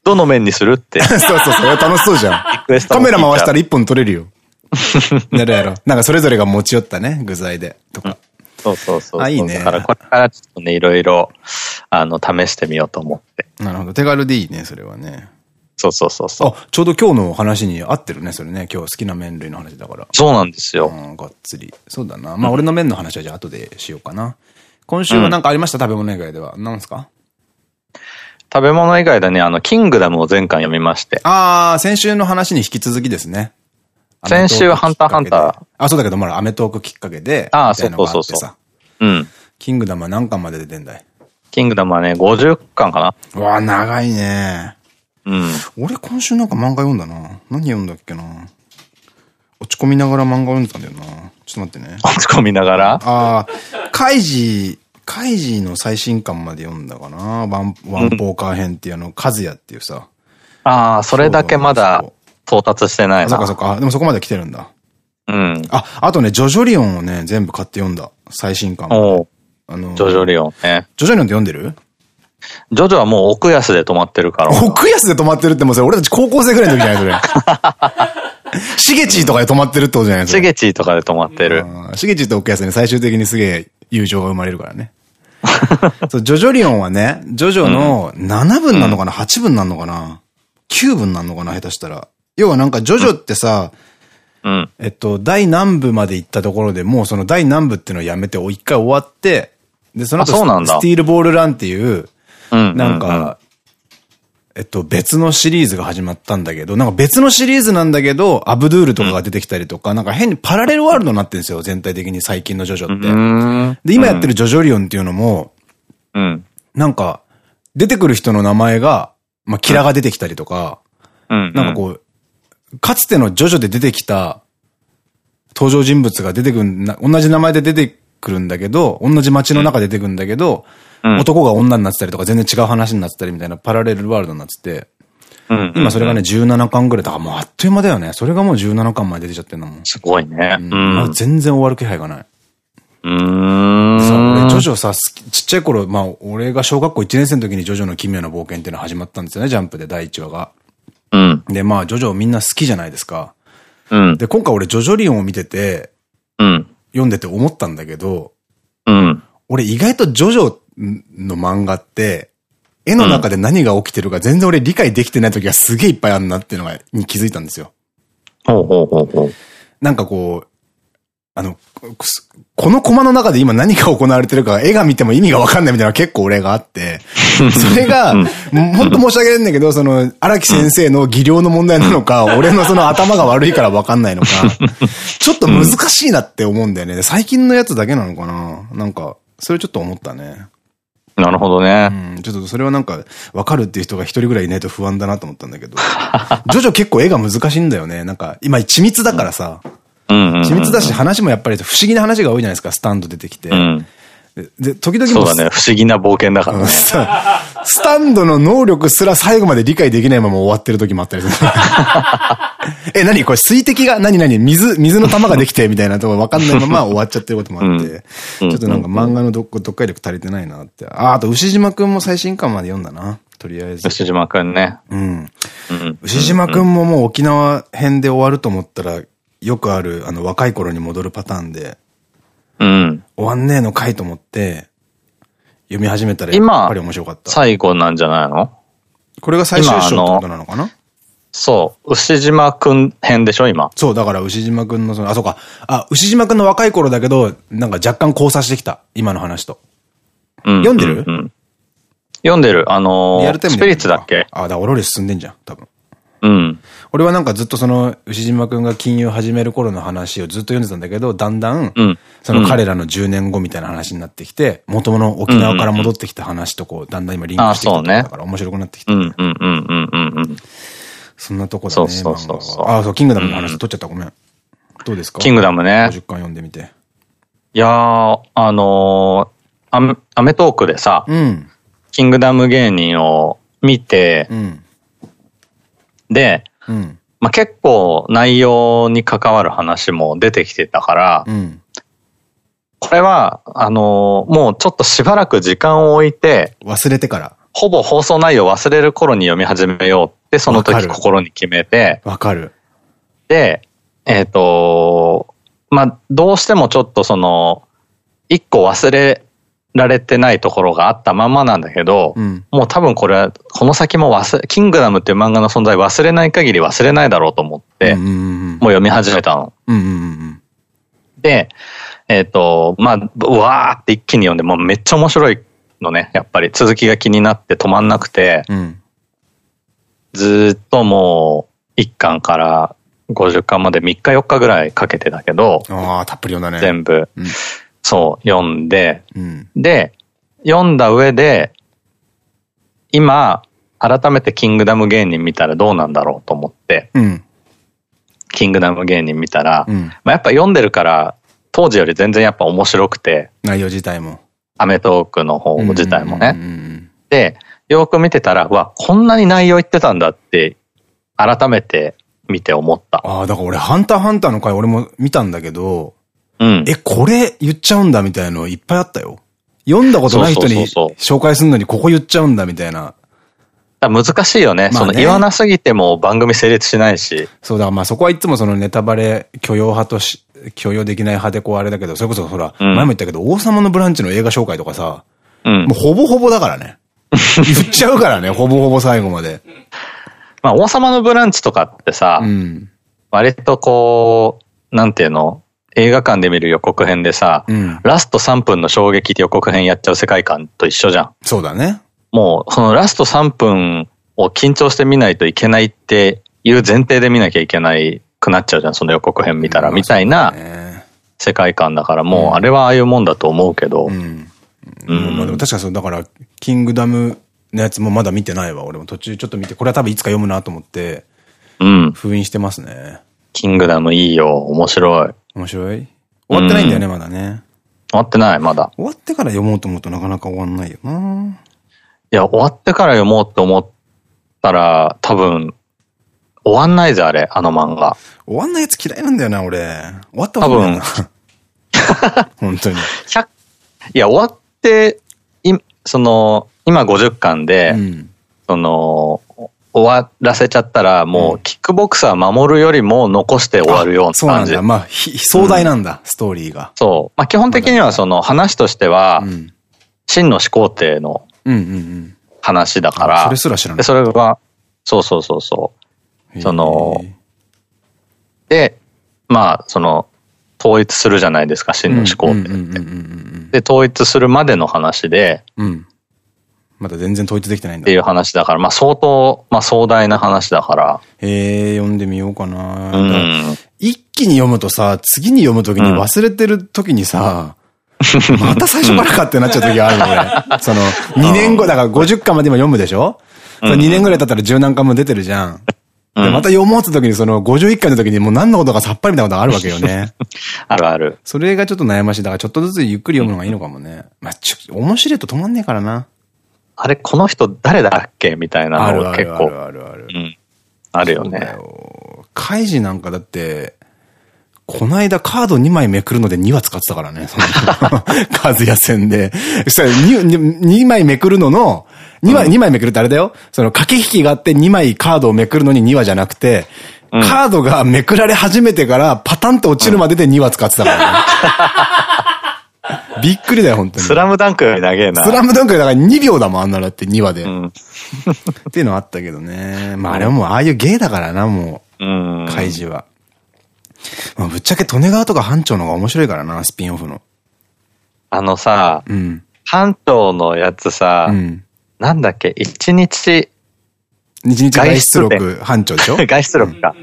どの面にするって。そうそうそう、楽しそうじゃん。カメラ回したら一本撮れるよ。やるやろ。なんかそれぞれが持ち寄ったね、具材で。とか。そうそうそう。あ、いいね。だからこれからちょっとね、いろいろ、あの、試してみようと思って。なるほど。手軽でいいね、それはね。そうそうそうそう。あ、ちょうど今日の話に合ってるね、それね。今日好きな麺類の話だから。そうなんですよ。うん、がっつり。そうだな。まあ、俺の麺の話はじゃあ後でしようかな。今週は何かありました、食べ物以外では。何ですか？食べ物以外でね、あの、キングダムを前回読みまして。ああ、先週の話に引き続きですね。先週ハンターハンター。あ、そうだけど、まだアメトークきっかけで。ああ、そうそうそう。うん。キングダムは何巻まで出てんだい？キングダムはね、50巻かな。うわ長いね。うん。俺今週なんか漫画読んだな。何読んだっけな。落ち込みながら漫画読んでたんだよな。ちょっと待ってね。落ち込みながら？ああ、カイジ、カイジの最新巻まで読んだかな。ワン、ワンポーカー編っていうあの、カズヤっていうさ。ああ、それだけまだ到達してないな。そっかそっか。でもそこまで来てるんだ。うん。あ、あとね、ジョジョリオンをね、全部買って読んだ。最新刊。おあのー、ジョジョリオンね。ジョジョリオンって読んでる？ジョジョはもう奥安で止まってるから。奥安で止まってるってもうそれ俺たち高校生ぐらいの時じゃないそれ。シゲチーとかで止まってるってことじゃないシゲチーとかで止まってる。シゲチーと奥安に最終的にすげえ友情が生まれるからね。そう、ジョジョリオンはね、ジョジョの7分なのかな、うん、?8 分なのかな ?9 分なのかな下手したら。要はなんかジョジョってさ、うん。うん、えっと、第何部まで行ったところでもうその第何部っていうのをやめて、一回終わって、で、その後スティールボールランっていう、なんか、えっと、別のシリーズが始まったんだけど、なんか別のシリーズなんだけど、アブドゥールとかが出てきたりとか、うん、なんか変にパラレルワールドになってるんですよ、全体的に最近のジョジョって。で、今やってるジョジョリオンっていうのも、うん、なんか、出てくる人の名前が、まあ、キラが出てきたりとか、なんかこう、かつてのジョジョで出てきた登場人物が出てくる同じ名前で出てくるんだけど、同じ街の中で出てくるんだけど、うん、男が女になってたりとか全然違う話になってたりみたいなパラレルワールドになってて、今それがね、17巻ぐらいだからもうあっという間だよね。それがもう17巻まで出てちゃってんだもん。すごいね。うん。全然終わる気配がない。うん。さ、俺、ジョジョさ、ちっちゃい頃、まあ、俺が小学校1年生の時にジョジョの奇妙な冒険っていうのが始まったんですよね、ジャンプで第1話が。うん。で、まあ、ジョジョみんな好きじゃないですか。うん。で、今回俺、ジョジョリオンを見てて、うん。読んでて思ったんだけど、うん。俺意外とジョジョの漫画って、絵の中で何が起きてるか全然俺理解できてない時がすげえいっぱいあるなっていうのが、に気づいたんですよ。ほうほうほうほう。なんかこう、あの、このコマの中で今何が行われてるか、絵が見ても意味がわかんないみたいな結構俺があって、それが、本当申し訳ないんだけど、その、荒木先生の技量の問題なのか、俺のその頭が悪いからわかんないのか、ちょっと難しいなって思うんだよね。最近のやつだけなのかななんか、それちょっと思ったね。なるほどね。うん、ちょっとそれはなんか、わかるっていう人が一人ぐらいいないと不安だなと思ったんだけど。ジョジョ結構絵が難しいんだよね。なんか、今緻密だからさ。うん緻密だし話もやっぱり不思議な話が多いじゃないですか、スタンド出てきて。うん、で、時々そうだね、不思議な冒険だから ね。スタンドの能力すら最後まで理解できないまま終わってる時もあったりする。え、何？これ水滴が、何？何？水、水の玉ができてみたいなとこわかんないまま終わっちゃってることもあって、ちょっとなんか漫画のど読解力足りてないなって。あ、あと牛島くんも最新刊まで読んだな。とりあえず。牛島くんね。うん。牛島くんももう沖縄編で終わると思ったら、よくある、あの、若い頃に戻るパターンで、うん。終わんねえのかいと思って、読み始めたらやっぱり面白かった。最後なんじゃないの？これが最終章ってことなのかな？そう。牛島くん編でしょ、今。そう、だから牛島くんのその、あ、そうか。あ、牛島くんの若い頃だけど、なんか若干交差してきた。今の話と。うん。読んでる、うん、読んでる。あのー、スピリッツだっけ？あ、だから俺より進んでんじゃん、多分。うん。俺はなんかずっとその、牛島くんが金融始める頃の話をずっと読んでたんだけど、だんだん、その彼らの10年後みたいな話になってきて、元々沖縄から戻ってきた話とこう、だんだん今リンクしてきてだから面白くなってきて。うんうんうんうんうん。そんなとこだね。そうそうそうそう。あ、そう、キングダムの話取っちゃった、ごめん。どうですか？キングダムね。50巻読んでみて。いやー、あのー、アメ、アメトークでさ、うん、キングダム芸人を見て、うん、で、うん、まあ結構内容に関わる話も出てきてたから、うん、これは、あのー、もうちょっとしばらく時間を置いて、忘れてから。ほぼ放送内容忘れる頃に読み始めようって、その時心に決めて。わかる。で、えっ、ー、と、まあ、どうしてもちょっとその、一個忘れられてないところがあったまんまなんだけど、うん、もう多分これは、この先も忘れ、キングダムっていう漫画の存在忘れない限り忘れないだろうと思って、もう読み始めたの。で、えっ、ー、と、まあ、うわーって一気に読んで、もうめっちゃ面白いのね、やっぱり続きが気になって止まんなくて、うん、ずっともう、1巻から50巻まで3日4日ぐらいかけてだけど、ああ、たっぷり読んだね。全部。うんそう、読んで、うん、で、読んだ上で、今、改めてキングダム芸人見たらどうなんだろうと思って、うん、キングダム芸人見たら、うん、まあやっぱ読んでるから、当時より全然やっぱ面白くて。内容自体も。アメトークの方自体もね。で、よく見てたら、わ、こんなに内容言ってたんだって、改めて見て思った。ああ、だから俺、ハンターハンターの回俺も見たんだけど、うん、え、これ言っちゃうんだみたいなのいっぱいあったよ。読んだことない人に紹介するのにここ言っちゃうんだみたいな。難しいよね。まあねその言わなすぎても番組成立しないし。そうだ、まあそこはいつもそのネタバレ許容派とし、許容できない派でこうあれだけど、それこそほら、うん、前も言ったけど、王様のブランチの映画紹介とかさ、うん、もうほぼほぼだからね。言っちゃうからね、ほぼほぼ最後まで。まあ王様のブランチとかってさ、うん、割とこう、なんていうの？映画館で見る予告編でさ、うん、ラスト3分の衝撃で予告編やっちゃう世界観と一緒じゃん。そうだね。もう、そのラスト3分を緊張して見ないといけないっていう前提で見なきゃいけないくなっちゃうじゃん、その予告編見たら、みたいな世界観だから、もうあれはああいうもんだと思うけど。うん。うん、まあでも確かにそう、だから、キングダムのやつもまだ見てないわ。俺も途中ちょっと見て、これは多分いつか読むなと思って、うん。封印してますね。キングダムいいよ。面白い。面白い？終わってないんだよね、まだね。終わってない、まだ。終わってから読もうと思うとなかなか終わんないよな。いや、終わってから読もうって思ったら、多分、終わんないぜ、あれ、あの漫画。終わんないやつ嫌いなんだよな、俺。終わった方がいいな。本当に。いや、終わって、い、その、今50巻で、うん、その、終わらせちゃったら、もう、キックボクサー守るよりも残して終わるような感じ。そうなんだ。まあ、壮大なんだ、うん、ストーリーが。そう。まあ、基本的にはその話としては、うん、真の始皇帝の話だから、それすら知らない。それが、そうそうそうそう。その、で、まあ、その、統一するじゃないですか、真の始皇帝って。で、統一するまでの話で、うん、まだ全然統一できてないんだ。っていう話だから、まあ相当、まあ壮大な話だから。へえ、読んでみようかな。うん、一気に読むとさ、次に読むときに忘れてるときにさ、うん、また最初からかってなっちゃうときあるの、俺。その、2年後、だから50巻まで今読むでしょ、うん、?2 年ぐらい経ったら十何巻も出てるじゃん。で、また読もうって時にその51回の時にもう何のことかさっぱりみたいなことがあるわけよね。あるある。それがちょっと悩ましい。だからちょっとずつゆっくり読むのがいいのかもね。まあ、ちょ、面白いと止まんねえからな。あれ、この人誰だっけ？みたいなのが結構。あるあるあるうん。あるよね。カイジなんかだって、こないだカード2枚めくるので2話使ってたからね。その 数や戦で。そ 2, 2枚めくるのの、2枚、うん、2枚めくるってあれだよ。その駆け引きがあって2枚カードをめくるのに2話じゃなくて、うん、カードがめくられ始めてからパタンと落ちるまでで2話使ってたからね。びっくりだよ、本当に。スラムダンクより長えな。スラムダンクだから2秒だもん、あんなだって2話で。うん、っていうのあったけどね。まああれはもうああいう芸だからな、もう。うん。開示は。まあ、ぶっちゃけ利根川とか班長の方が面白いからな、スピンオフの。あのさ、うん。班長のやつさ、うん、なんだっけ、一日、一日外出録班長でしょ？外出録か。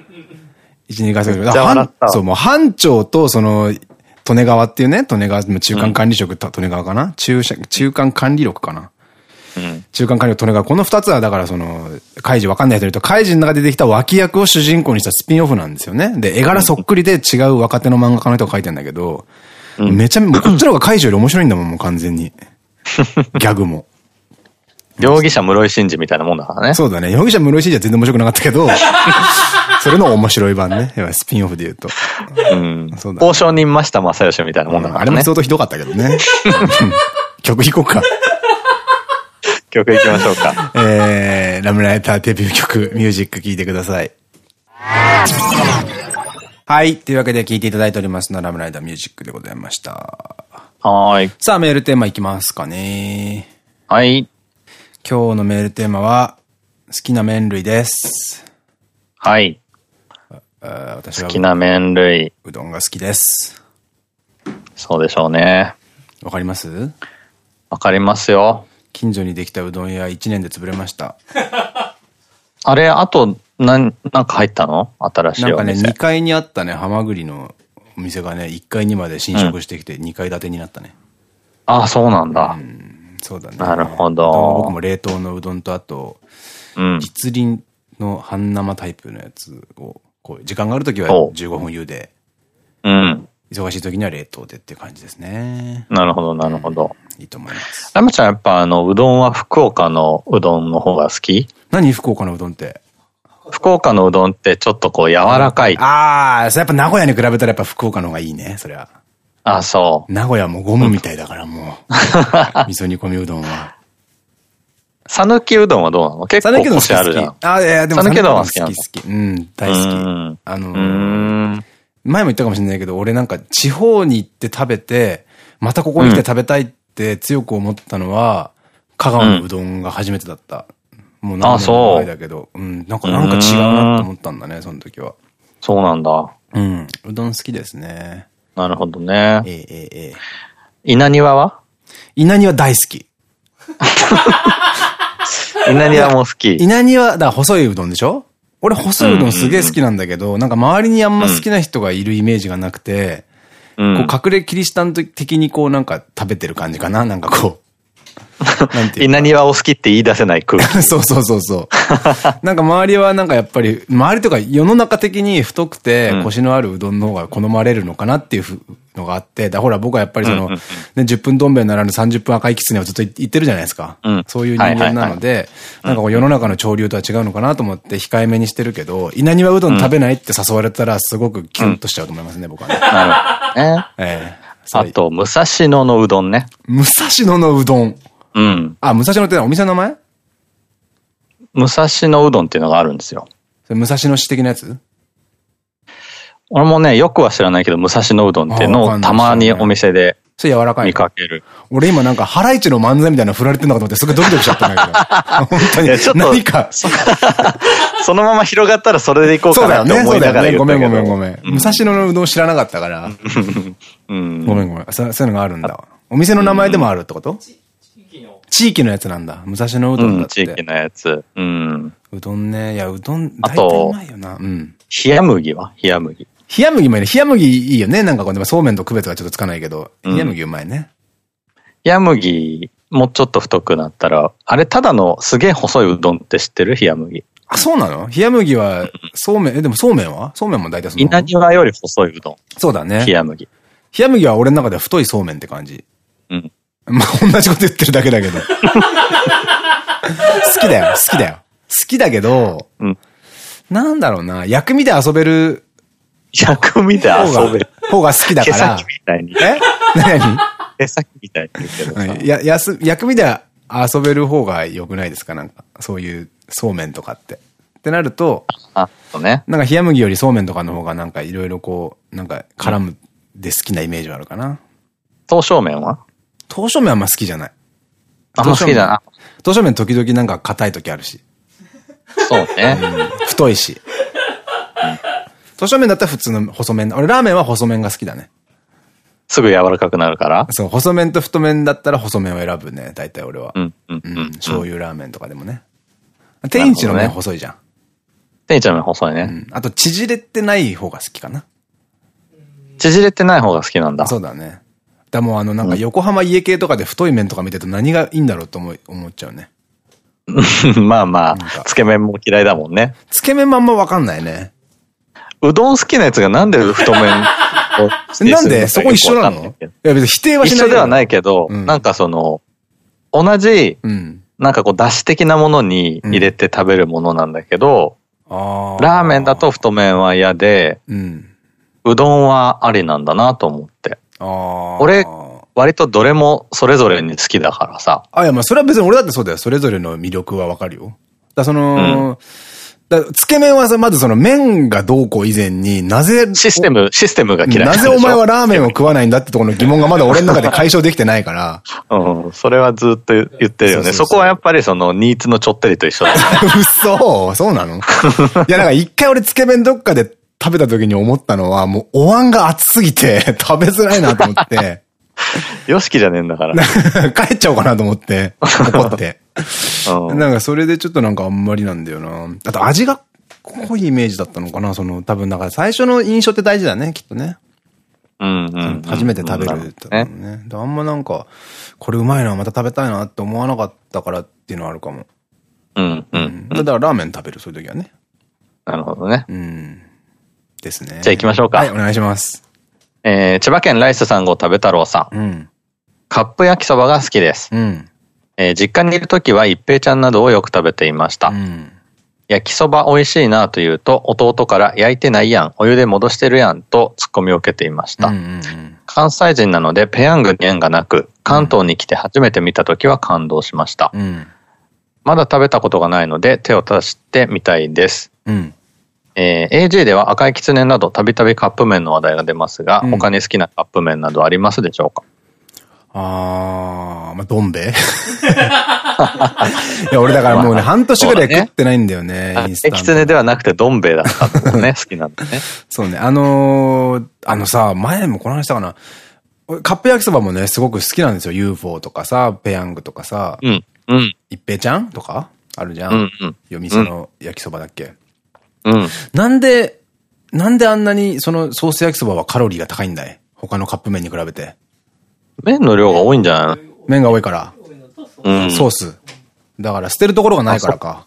一日外出録。そう、もう班長とその、利根川っていうね、利根川、中間管理職、利根川かな？中、中間管理録かな？中間管理と利根川。この二つは、だからその、カイジわかんない人いると、カイジの中で出てきた脇役を主人公にしたスピンオフなんですよね。で、絵柄そっくりで違う若手の漫画家の人が書いてんだけど、うん、めちゃ、もうこっちの方がカイジより面白いんだもん、もう完全に。ギャグも。容疑者室井真二みたいなもんだからね。そうだね。容疑者室井真二は全然面白くなかったけど、それの面白い版ね。スピンオフで言うと。うん。そうだ、ね。交渉人増田正義みたいなもんだからね。あれも相当ひどかったけどね。曲弾こうか。曲いきましょうか。えー、ラムライターデビュー曲、ミュージック聴いてください。はい。というわけで聴いていただいておりますのはラムライダーミュージックでございました。はい。さあ、メールテーマいきますかね。はい。今日のメールテーマは、好きな麺類です。はい。私は好きな麺類。うどんが好きです。そうでしょうね。わかります？わかりますよ。近所にできたうどん屋1年で潰れました。あれ、あと、なん、なんか入ったの？新しいなんかね、2階にあったね、ハマグリのお店がね、1階にまで侵食してきて、2階建てになったね。ああ、そうなんだ。うん、そうだね。なるほど。僕も冷凍のうどんと、あと、うん、実輪の半生タイプのやつを、こう、時間があるときは15分茹で。うん。忙しい時には冷凍でっていう感じですね。なるほど、なるほど。いいと思います。ラムちゃんやっぱあの、うどんは福岡のうどんの方が好き？何？福岡のうどんって？福岡のうどんってちょっとこう柔らかい。ああ、それやっぱ名古屋に比べたらやっぱ福岡の方がいいね、そりゃ。ああ、そう。名古屋もゴムみたいだからもう。味噌煮込みうどんは。さぬきうどんはどうなの？結構コシあるじゃん。あ、いや、でもさぬきうどんは好き好き。うん、大好き。あの前も言ったかもしれないけど、俺なんか地方に行って食べて、またここに来て食べたいって強く思ったのは、香川のうどんが初めてだった。もう何年も前だけど、うん、なんか、なんか違うなと思ったんだね、その時は。そうなんだ。うん。うどん好きですね。なるほどね。ええええ。稲庭は？稲庭大好き。稲庭も好き。稲庭、だ細いうどんでしょ？俺細いうどんすげえ好きなんだけど、なんか周りにあんま好きな人がいるイメージがなくて、こう隠れキリシタン的にこうなんか食べてる感じかな？なんかこう稲庭を好きって言い出せない空気。そうそうそうそう。なんか周りはなんかやっぱり、周りとか世の中的に太くて腰のあるうどんの方が好まれるのかなっていうのがあって、だほら僕はやっぱりその、ね、10分どん兵衛ならぬ30分赤いキツネをずっと言ってるじゃないですか。うん、そういう人間なので、なんかこう世の中の潮流とは違うのかなと思って控えめにしてるけど、稲庭うどん食べないって誘われたらすごくキュンとしちゃうと思いますね、僕はね。なるほどね。ええあと、武蔵野のうどんね。武蔵野のうどん。うん。あ、武蔵野ってお店の名前？武蔵野うどんっていうのがあるんですよ。武蔵野市的なやつ？俺もね、よくは知らないけど、武蔵野うどんっていうのをたまにお店でそれ柔らかい。見かける。俺今なんか、ハライチの漫才みたいなの振られてんのかと思って、すごいドキドキしちゃったんだけど。本当に。ちょっと何か。そのまま広がったらそれでいこうかなって思いながら言ったけど。ごめんごめんごめん。武蔵野のうどん知らなかったから。ごめんごめん。そういうのがあるんだ。お店の名前でもあるってこと？地域のやつなんだ。武蔵野うどんだって。地域のやつ。うん。うどんね。いや、うどん、大体うまいよな。うん。冷麦は？冷麦。冷麦もいいね。冷麦いいよね。なんかこう、そうめんと区別がちょっとつかないけど、冷麦うまいね。冷麦、もうちょっと太くなったら、あれただのすげえ細いうどんって知ってる？冷麦。あ、そうなの？冷麦は、そうめん、え、でもそうめんは？そうめんも大体その。稲庭より細いうどん。そうだね。冷麦。冷麦は俺の中では太いそうめんって感じ。うん。まあ、同じこと言ってるだけだけど。好きだよ、好きだよ。好きだけど、うん、なんだろうな、薬味で遊べる。薬味で遊べる。方が好きだから。毛先みたいに。え？何？毛先みたいに言うけどさ。や、やす、薬味で遊べる方が良くないですか？なんか、そういうそうめんとかって。ってなると、あ、そうね。なんか冷麦よりそうめんとかの方がなんかいろいろこう、なんか絡むで好きなイメージはあるかな。刀削麺は？刀削麺あんま好きじゃない。あんま好きじゃない。刀削麺時々なんか硬い時あるし。そうね。太いし。刀削麺だったら普通の細麺。俺ラーメンは細麺が好きだね。すぐ柔らかくなるからそう、細麺と太麺だったら細麺を選ぶね、大体俺は。うん、うん、うん。醤油ラーメンとかでもね。天一の麺細いじゃん。天一の麺細いね。うん。あと、縮れてない方が好きかな。縮れてない方が好きなんだ。そうだね。だもうあの、なんか横浜家系とかで太い麺とか見てると何がいいんだろうと思思っちゃうね。まあまあ、つけ麺も嫌いだもんね。つけ麺もあんまわかんないね。うどん好きなやつがなんで太麺 なんで？そこ一緒なの？いや別に否定はしない。一緒ではないけど、うん、なんかその、同じ、うん、なんかこう、だし的なものに入れて食べるものなんだけど、うん、ラーメンだと太麺は嫌で、うん、うどんはありなんだなと思って。俺、割とどれもそれぞれに好きだからさ。あ、いや、まあそれは別に俺だってそうだよ。それぞれの魅力はわかるよ。だその、だつけ麺はさ、まずその麺がどうこう以前になぜ、システム、システムが嫌いなぜお前はラーメンを食わないんだってところの疑問がまだ俺の中で解消できてないから。うん、それはずっと言ってるよね。そこはやっぱりそのニーツのちょってりと一緒だよね。嘘そうなの？いや、なんか一回俺つけ麺どっかで食べた時に思ったのは、もうお椀が熱すぎて食べづらいなと思って。よしきじゃねえんだから。帰っちゃおうかなと思って、怒って。なんかそれでちょっとなんかあんまりなんだよな。あと味が濃いイメージだったのかなその、多分だから最初の印象って大事だね、きっとね。うんうん。初めて食べるね。ねあんまなんか、これうまいな、また食べたいなって思わなかったからっていうのはあるかも。うんうん。だからラーメン食べる、そういう時はね。なるほどね。うん。ですね。じゃあ行きましょうか。はい、お願いします。えー、千葉県ライス3号食べ太郎さん。うん。カップ焼きそばが好きです。うん。えー、実家にいるときは一平ちゃんなどをよく食べていました。うん。焼きそば美味しいなと言うと、弟から焼いてないやん、お湯で戻してるやんとツッコミを受けていました。関西人なのでペヤングに縁がなく、関東に来て初めて見たときは感動しました。うん、まだ食べたことがないので手を出してみたいです。うんえー、AJ では赤いきつねなどたびたびカップ麺の話題が出ますが、うん、他に好きなカップ麺などありますでしょうか？あー、まあ、どん兵衛？いや、俺だからもうね、半年ぐらい食ってないんだよね、インスタ。きつねではなくてどん兵衛だったのね、好きなんだね。そうね、あのー、あのさ、前もこの話したかな？カップ焼きそばもね、すごく好きなんですよ。UFO とかさ、ペヤングとかさ。うん。うん。一平ちゃんとか？あるじゃん。うんうん。夜店の焼きそばだっけ？うん。なんで、なんであんなにそのソース焼きそばはカロリーが高いんだい？他のカップ麺に比べて。麺の量が多いんじゃない麺が多いから。うん。ソース。だから捨てるところがないからか。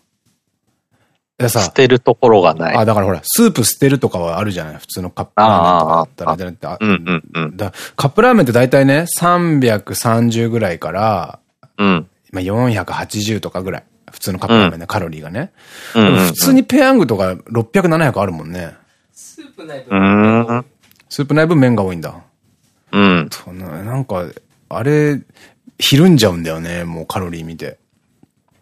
さ、捨てるところがない。あ、だからほら、スープ捨てるとかはあるじゃない？普通のカップラーメンとかだったら。うんうんうん。だカップラーメンって大体ね、330ぐらいから、うん。まあ480とかぐらい。普通のカップラーメンね、うん、カロリーがね。普通にペヤングとか600、700あるもんね。スープ内分。スープ内分麺が多いんだ。うん。なんか、あれ、ひるんじゃうんだよね、もうカロリー見て。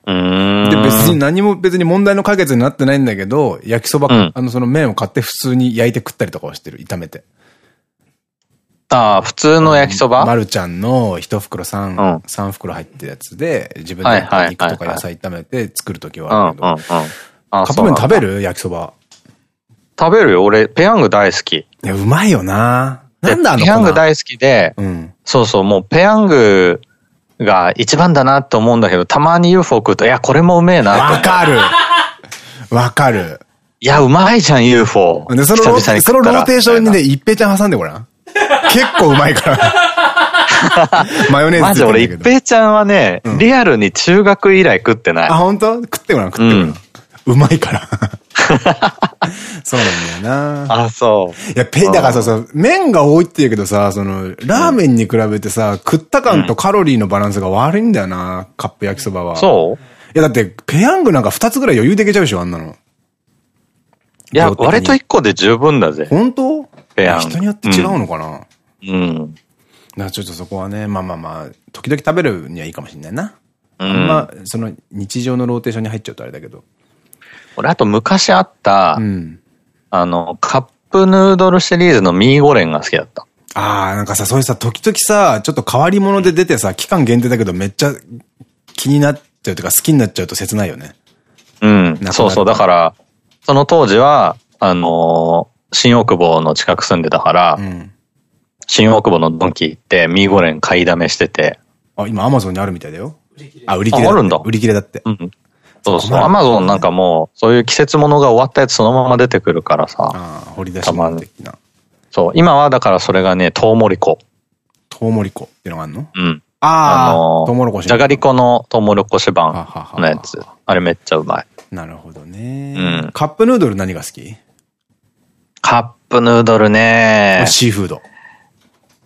で、別に何も別に問題の解決になってないんだけど、焼きそば、うん、あの、その麺を買って普通に焼いて食ったりとかはしてる、炒めて。ああ、普通の焼きそば？まるちゃんの一袋三、うん、三袋入ってるやつで、自分で肉とか野菜炒めて作るときはあるけど。カップ麺食べる？焼きそば。食べるよ。俺、ペヤング大好き。いや、うまいよななんだあの？ペヤング大好きで、うん、そうそう、もうペヤングが一番だなって思うんだけど、たまに UFO 食うと、いや、これもうめえなわかるわかる。いや、うまいじゃん、UFO。で、その、そのローテーションにね、一平ちゃん挟んでごらん。結構うまいから。マヨネーズマジ俺、一平ちゃんはね、うん、リアルに中学以来食ってない。あ、本当？食ってごらん、食ってごらん。うまいから。そうなんだよな。あ、そう。いや、ペ、だからさ、さ、麺が多いって言うけどさ、その、ラーメンに比べてさ、食った感とカロリーのバランスが悪いんだよな、カップ焼きそばは。そう？や、だって、ペヤングなんか2つぐらい余裕でいけちゃうでしょ、あんなの。いや、割と1個で十分だぜ。本当？ペヤング。人によって違うのかな？うん。うんなちょっとそこはね、まあまあまあ、時々食べるにはいいかもしれないな。あんま、その日常のローテーションに入っちゃうとあれだけど。俺、あと昔あった、うん。あの、カップヌードルシリーズのミーゴレンが好きだった。ああ、なんかさ、そういうさ、時々さ、ちょっと変わり者で出てさ、期間限定だけどめっちゃ気になっちゃうとか好きになっちゃうと切ないよね。うんな。そうそう。だから、その当時は、あのー新大久保の近く住んでたから、うん。新大久保のドンキ行って、ミーゴレン買いだめしてて、あ、今アマゾンにあるみたいだよ。あ、売り切れだって。ああるんだ売り切れだって。うん。そうそう。アマゾンなんかもう、そういう季節物が終わったやつそのまま出てくるからさ。ああ、掘り出したまに物的な。そう。今はだからそれがね、トウモリコ。トウモリコっていうのがあるの？うん。ああ、トウモロコシ。じゃがりこのトウモロコシ版のやつ。あれめっちゃうまい。なるほどね。うんカップヌードル何が好き？カップヌードルね。シーフード。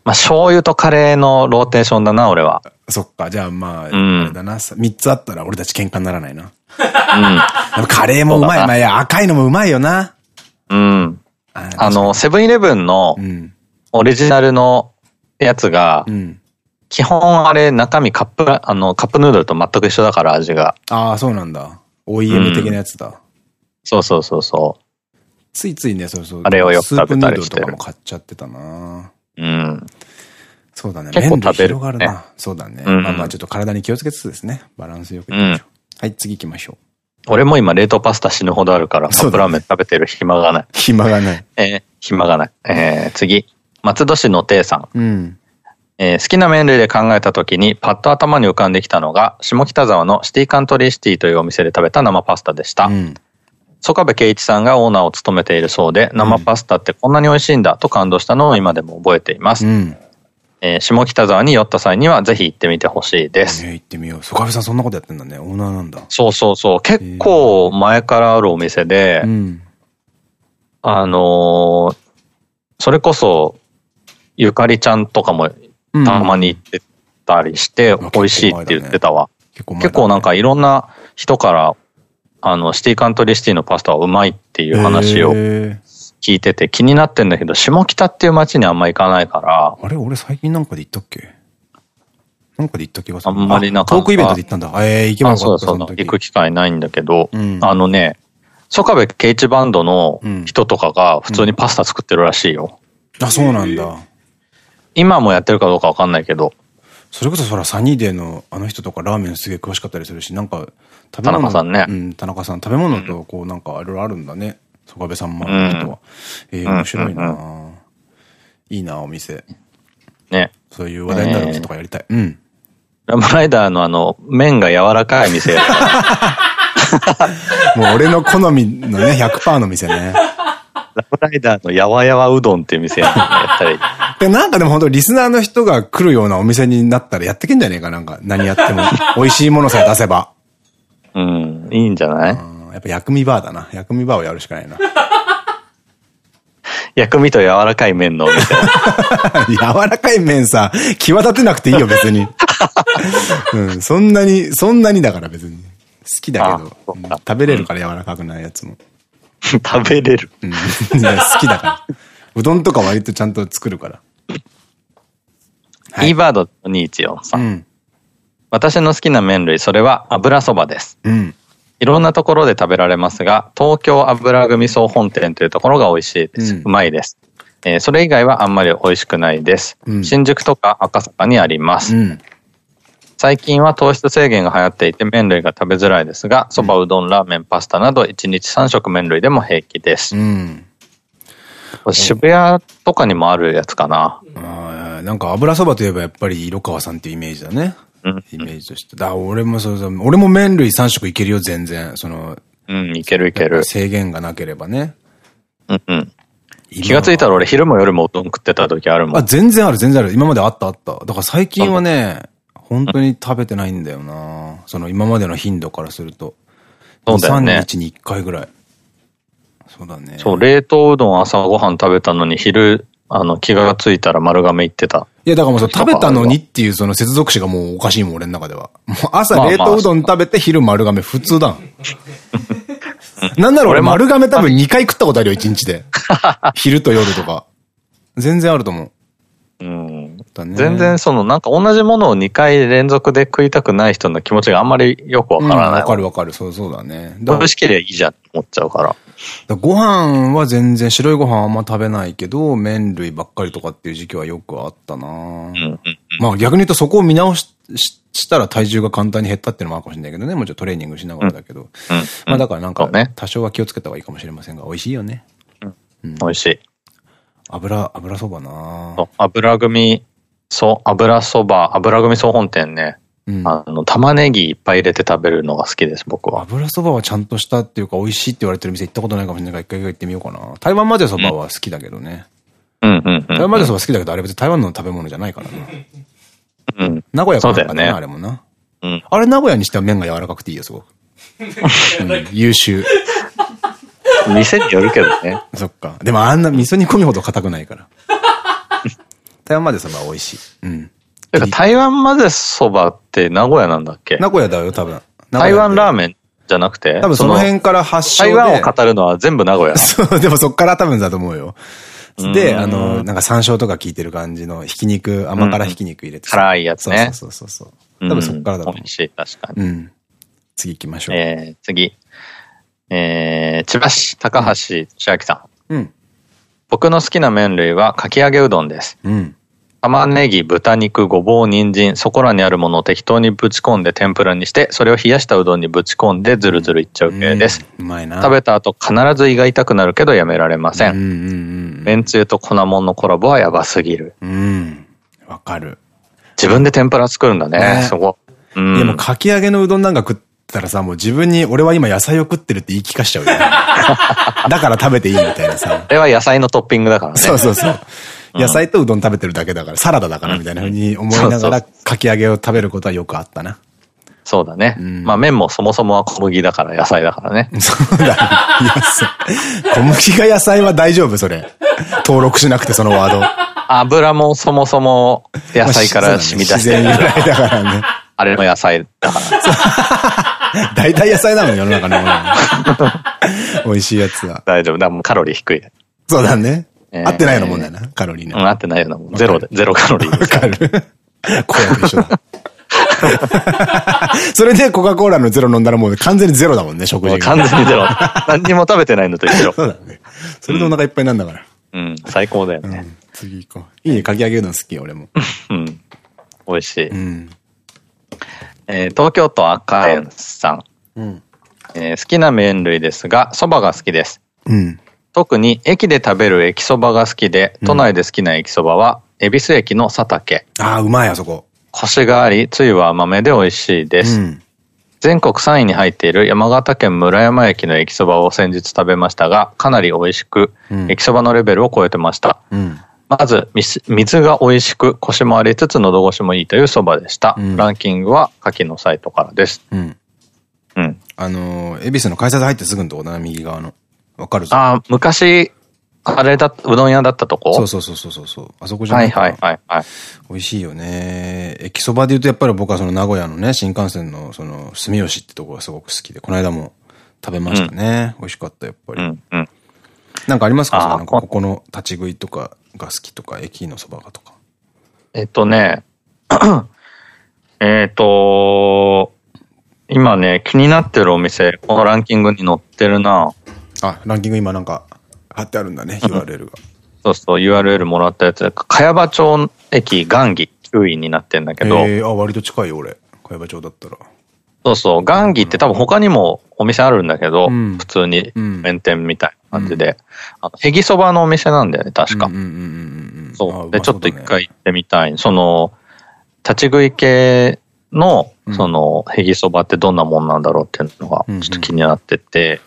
まあ、醤油とカレーのローテーションだな、俺は。そっか、じゃあまあ、んあれだな。三つあったら俺たち喧嘩にならないな。う でもカレーもうまい。まあ、いや、赤いのもうまいよな。ん。うん。ああの、セブンイレブンのうん。オリジナルのやつがう、ん。基本あれ中身カップ、あの、カップヌードルと全く一緒だから味が。ああ、そうなんだ。OEM 的なやつだ。そうそうそうそついついね、そうそう。あれをよくスープヌードル食べたりしてるとかも買っちゃってたな。う。うん。そうだね。結構食べるがるな。そうだね。うんまあまあちょっと体に気をつけつつですね。バランスよくいきましょう。はい、次行きましょう。俺も今冷凍パスタ死ぬほどあるから、カップラーメン食べてる暇がない。暇がない。えー暇がない。えー次。松戸市のていさん。うん。えー好きな麺類で考えた時にパッと頭に浮かんできたのが、下北沢のシティカントリーシティというお店で食べた生パスタでした。うん。曽我部圭一さんがオーナーを務めているそうで、生パスタってこんなに美味しいんだと感動したのを今でも覚えています。うん。えー下北沢に寄った際にはぜひ行ってみてほしいです。ね行ってみよう。曽我部さんそんなことやってんだね。オーナーなんだ。そうそうそう。結構前からあるお店で、うん。あのーそれこそ、ゆかりちゃんとかもうんたまに行ってたりして、うん美味しいって言ってたわ。結構なんかいろんな人から、あの、シティカントリーシティのパスタはうまいっていう話を聞いてて気になってんだけど、下北っていう街にあんま行かないから、あれ俺最近なんかで行ったっけ？なんかで行った気がする。あんまりなかったトークイベントで行ったんだ。ええ行けばあよかった。そうそう、行く機会ないんだけど、うんあのね、曽我部圭一バンドのうん人とかが普通にパスタ作ってるらしいよ。あ、そうなんだ。今もやってるかどうかわかんないけど、それこそそらサニーデーのあの人とかラーメンすげえ詳しかったりするし、なんか食べ田中さんねうん、田中さん。食べ物とこうなんかいろいろあるんだね。曽我部さんもあの人は。ええ面白いな、いいなお店。ね。そういう話題になる店とかやりたい。うん。ラムライダーのあの、麺が柔らかい店。もう俺の好みのね、100%の店ね。ラムライダーのやわやわうどんっていう店やったり。で、なんかでも本当リスナーの人が来るようなお店になったらやってけんじゃねえかなんか、何やっても。美味しいものさえ出せば。うん、いいんじゃない？うんやっぱ薬味バーだな。薬味バーをやるしかないな。薬味と柔らかい麺のお店。柔らかい麺さ、際立てなくていいよ、別に。うん、そんなに、そんなにだから別に。好きだけど、食べれるから柔らかくないやつも。食べれる。うん、好きだから。うどんとか割とちゃんと作るから。はい e バード214さ。うんん。私の好きな麺類、それは油そばです。うん。いろんなところで食べられますが、東京油組総本店というところが美味しいです。うんうまいです。えーそれ以外はあんまり美味しくないです。うん新宿とか赤坂にあります。うん。最近は糖質制限が流行っていて麺類が食べづらいですが、そば、うどん、ラーメン、パスタなど1日3食麺類でも平気です。うん。渋谷とかにもあるやつかな。なんか油そばといえばやっぱり色川さんっていうイメージだね。うん。イメージとして。だ俺もそうそう、俺も麺類3食いけるよ、全然。その、うん、いけるいける。制限がなければね。うんうん。気がついたら俺昼も夜もうどん食ってた時あるもあ、ん。全然ある、全然ある。今まであったあった。だから最近はね、本当に食べてないんだよな。その今までの頻度からすると。そうだよね2、3日に1回ぐらい。そうだね。そう、冷凍うどん朝ごはん食べたのに昼あの、気がついたら丸亀行ってた。いや、だからもう食べたのにっていうその接続詞がもうおかしいもん、俺の中では。もう朝冷凍うどん食べて昼丸亀普通だ。なんだろう俺丸亀多分2回食ったことあるよ、1日で。昼と夜とか。全然あると思う。うん。全然その、なんか同じものを2回連続で食いたくない人の気持ちがあんまりよくわからない。わ、うん、かるわかる。そうそうだね。美味しければいいじゃんって思っちゃうから。ご飯は全然白いご飯あんま食べないけど、麺類ばっかりとかっていう時期はよくあったなまあ逆に言うとそこを見直ししたら体重が簡単に減ったっていうのもあるかもしれないけどね。もちろんトレーニングしながらだけど。まあだからなんか、多少は気をつけた方がいいかもしれませんが、美味しいよね。うん、美味しい。油、油そばな油組、そう、油そば、油組総本店ね。うん、あの、玉ねぎいっぱい入れて食べるのが好きです、僕は。油そばはちゃんとしたっていうか、美味しいって言われてる店行ったことないかもしれないから、一回行ってみようかな。台湾まぜそばは好きだけどね。うんうん台湾まぜそば好きだけど、あれ別に台湾の食べ物じゃないからね。うん。名古屋からかね、あれもな。うん。あれ名古屋にしては麺が柔らかくていいよ、すごく。優秀。店によるけどね。そっか。でもあんな味噌煮込みほど硬くないから。台湾まぜそば美味しい。うん。台湾まぜそばって名古屋なんだっけ？名古屋だよ、多分。台湾ラーメンじゃなくて？多分その辺から発祥で。台湾を語るのは全部名古屋。そう、でもそっから多分だと思うよ。で、あの、なんか山椒とか効いてる感じのひき肉、甘辛ひき肉入れて。辛いやつね。そうそうそうそう。多分そっからだと思う。美味しい、確かに。うん。次行きましょう。えー、次。えー、千葉市高橋千秋さん。うん。僕の好きな麺類はかき揚げうどんです。うん。玉ねぎ、豚肉、ごぼう、人参、そこらにあるものを適当にぶち込んで天ぷらにして、それを冷やしたうどんにぶち込んでずるずるいっちゃう系です。うまいな。食べた後必ず胃が痛くなるけどやめられません。めんつゆと粉もんのコラボはやばすぎる。うん。わかる。自分で天ぷら作るんだね、ねそこ。うん。でもかき揚げのうどんなんか食ったらさ、もう自分に俺は今野菜を食ってるって言い聞かしちゃうよ、ね。だから食べていいみたいなさ。あれは野菜のトッピングだからね。そうそうそう。野菜とうどん食べてるだけだから、サラダだからみたいなふうに思いながら、かき揚げを食べることはよくあったな。そうだね。まあ麺もそもそもは小麦だから野菜だからね。そうだね。小麦が野菜は大丈夫それ。登録しなくてそのワード。油もそもそも野菜から染み出してる。自然由来だからね。あれも野菜だから。大体野菜だもん、世の中のもの。美味しいやつは。大丈夫。だもうカロリー低い。そうだね。合ってないようなもんだよな、カロリーね。うん、合ってないようなもん。ゼロで、ゼロカロリー。わかる。小屋と一緒だ。それでコカ・コーラのゼロ飲んだらもう完全にゼロだもんね、食事が。完全にゼロ。何にも食べてないのと一緒。そうだね。それでお腹いっぱいなんだから。うん、最高だよね。次行こう。いいね、かき揚げうどん好き、俺も。うん。美味しい。うん。え東京都赤園さん。うん。え好きな麺類ですが、蕎麦が好きです。うん。特に駅で食べる駅そばが好きで、都内で好きな駅そばは、恵比寿駅の佐竹。ああ、うまいあそこ。コシがあり、つゆは甘めで美味しいです。うん、全国3位に入っている山形県村山駅の駅そばを先日食べましたが、かなり美味しく、うん、駅そばのレベルを超えてました。うん、まず、水が美味しく、コシもありつつ喉越しもいいというそばでした。ランキングは下記のサイトからです。うん。うん。あのー、恵比寿の改札入ってすぐのとこだな、右側の。わかるぞ。ああ、昔、あれだ、うどん屋だったとこ？そうそうそうそうそう。あそこじゃないはいはいはいはい。美味しいよね。駅そばで言うとやっぱり僕はその名古屋のね、新幹線のその住吉ってとこがすごく好きで、この間も食べましたね。うん、美味しかった、やっぱり。うんうん。なんかありますか？なんかここの立ち食いとかが好きとか、駅のそばがとか。えっとね、えっと、今ね、気になってるお店、このランキングに載ってるな。あ、ランキング今なんか貼ってあるんだね、URL が。そうそう、URL もらったやつで、茅場町駅元義9位になってんだけど。えー、あ、割と近いよ、俺。茅場町だったら。そうそう、元義って多分他にもお店あるんだけど、うん、普通に麺店みたいな感じで、うん、へぎそばのお店なんだよね、確か。そう。で、ちょっと一回行ってみたい。その、立ち食い系の、その、へぎそばってどんなもんなんだろうっていうのが、ちょっと気になってて、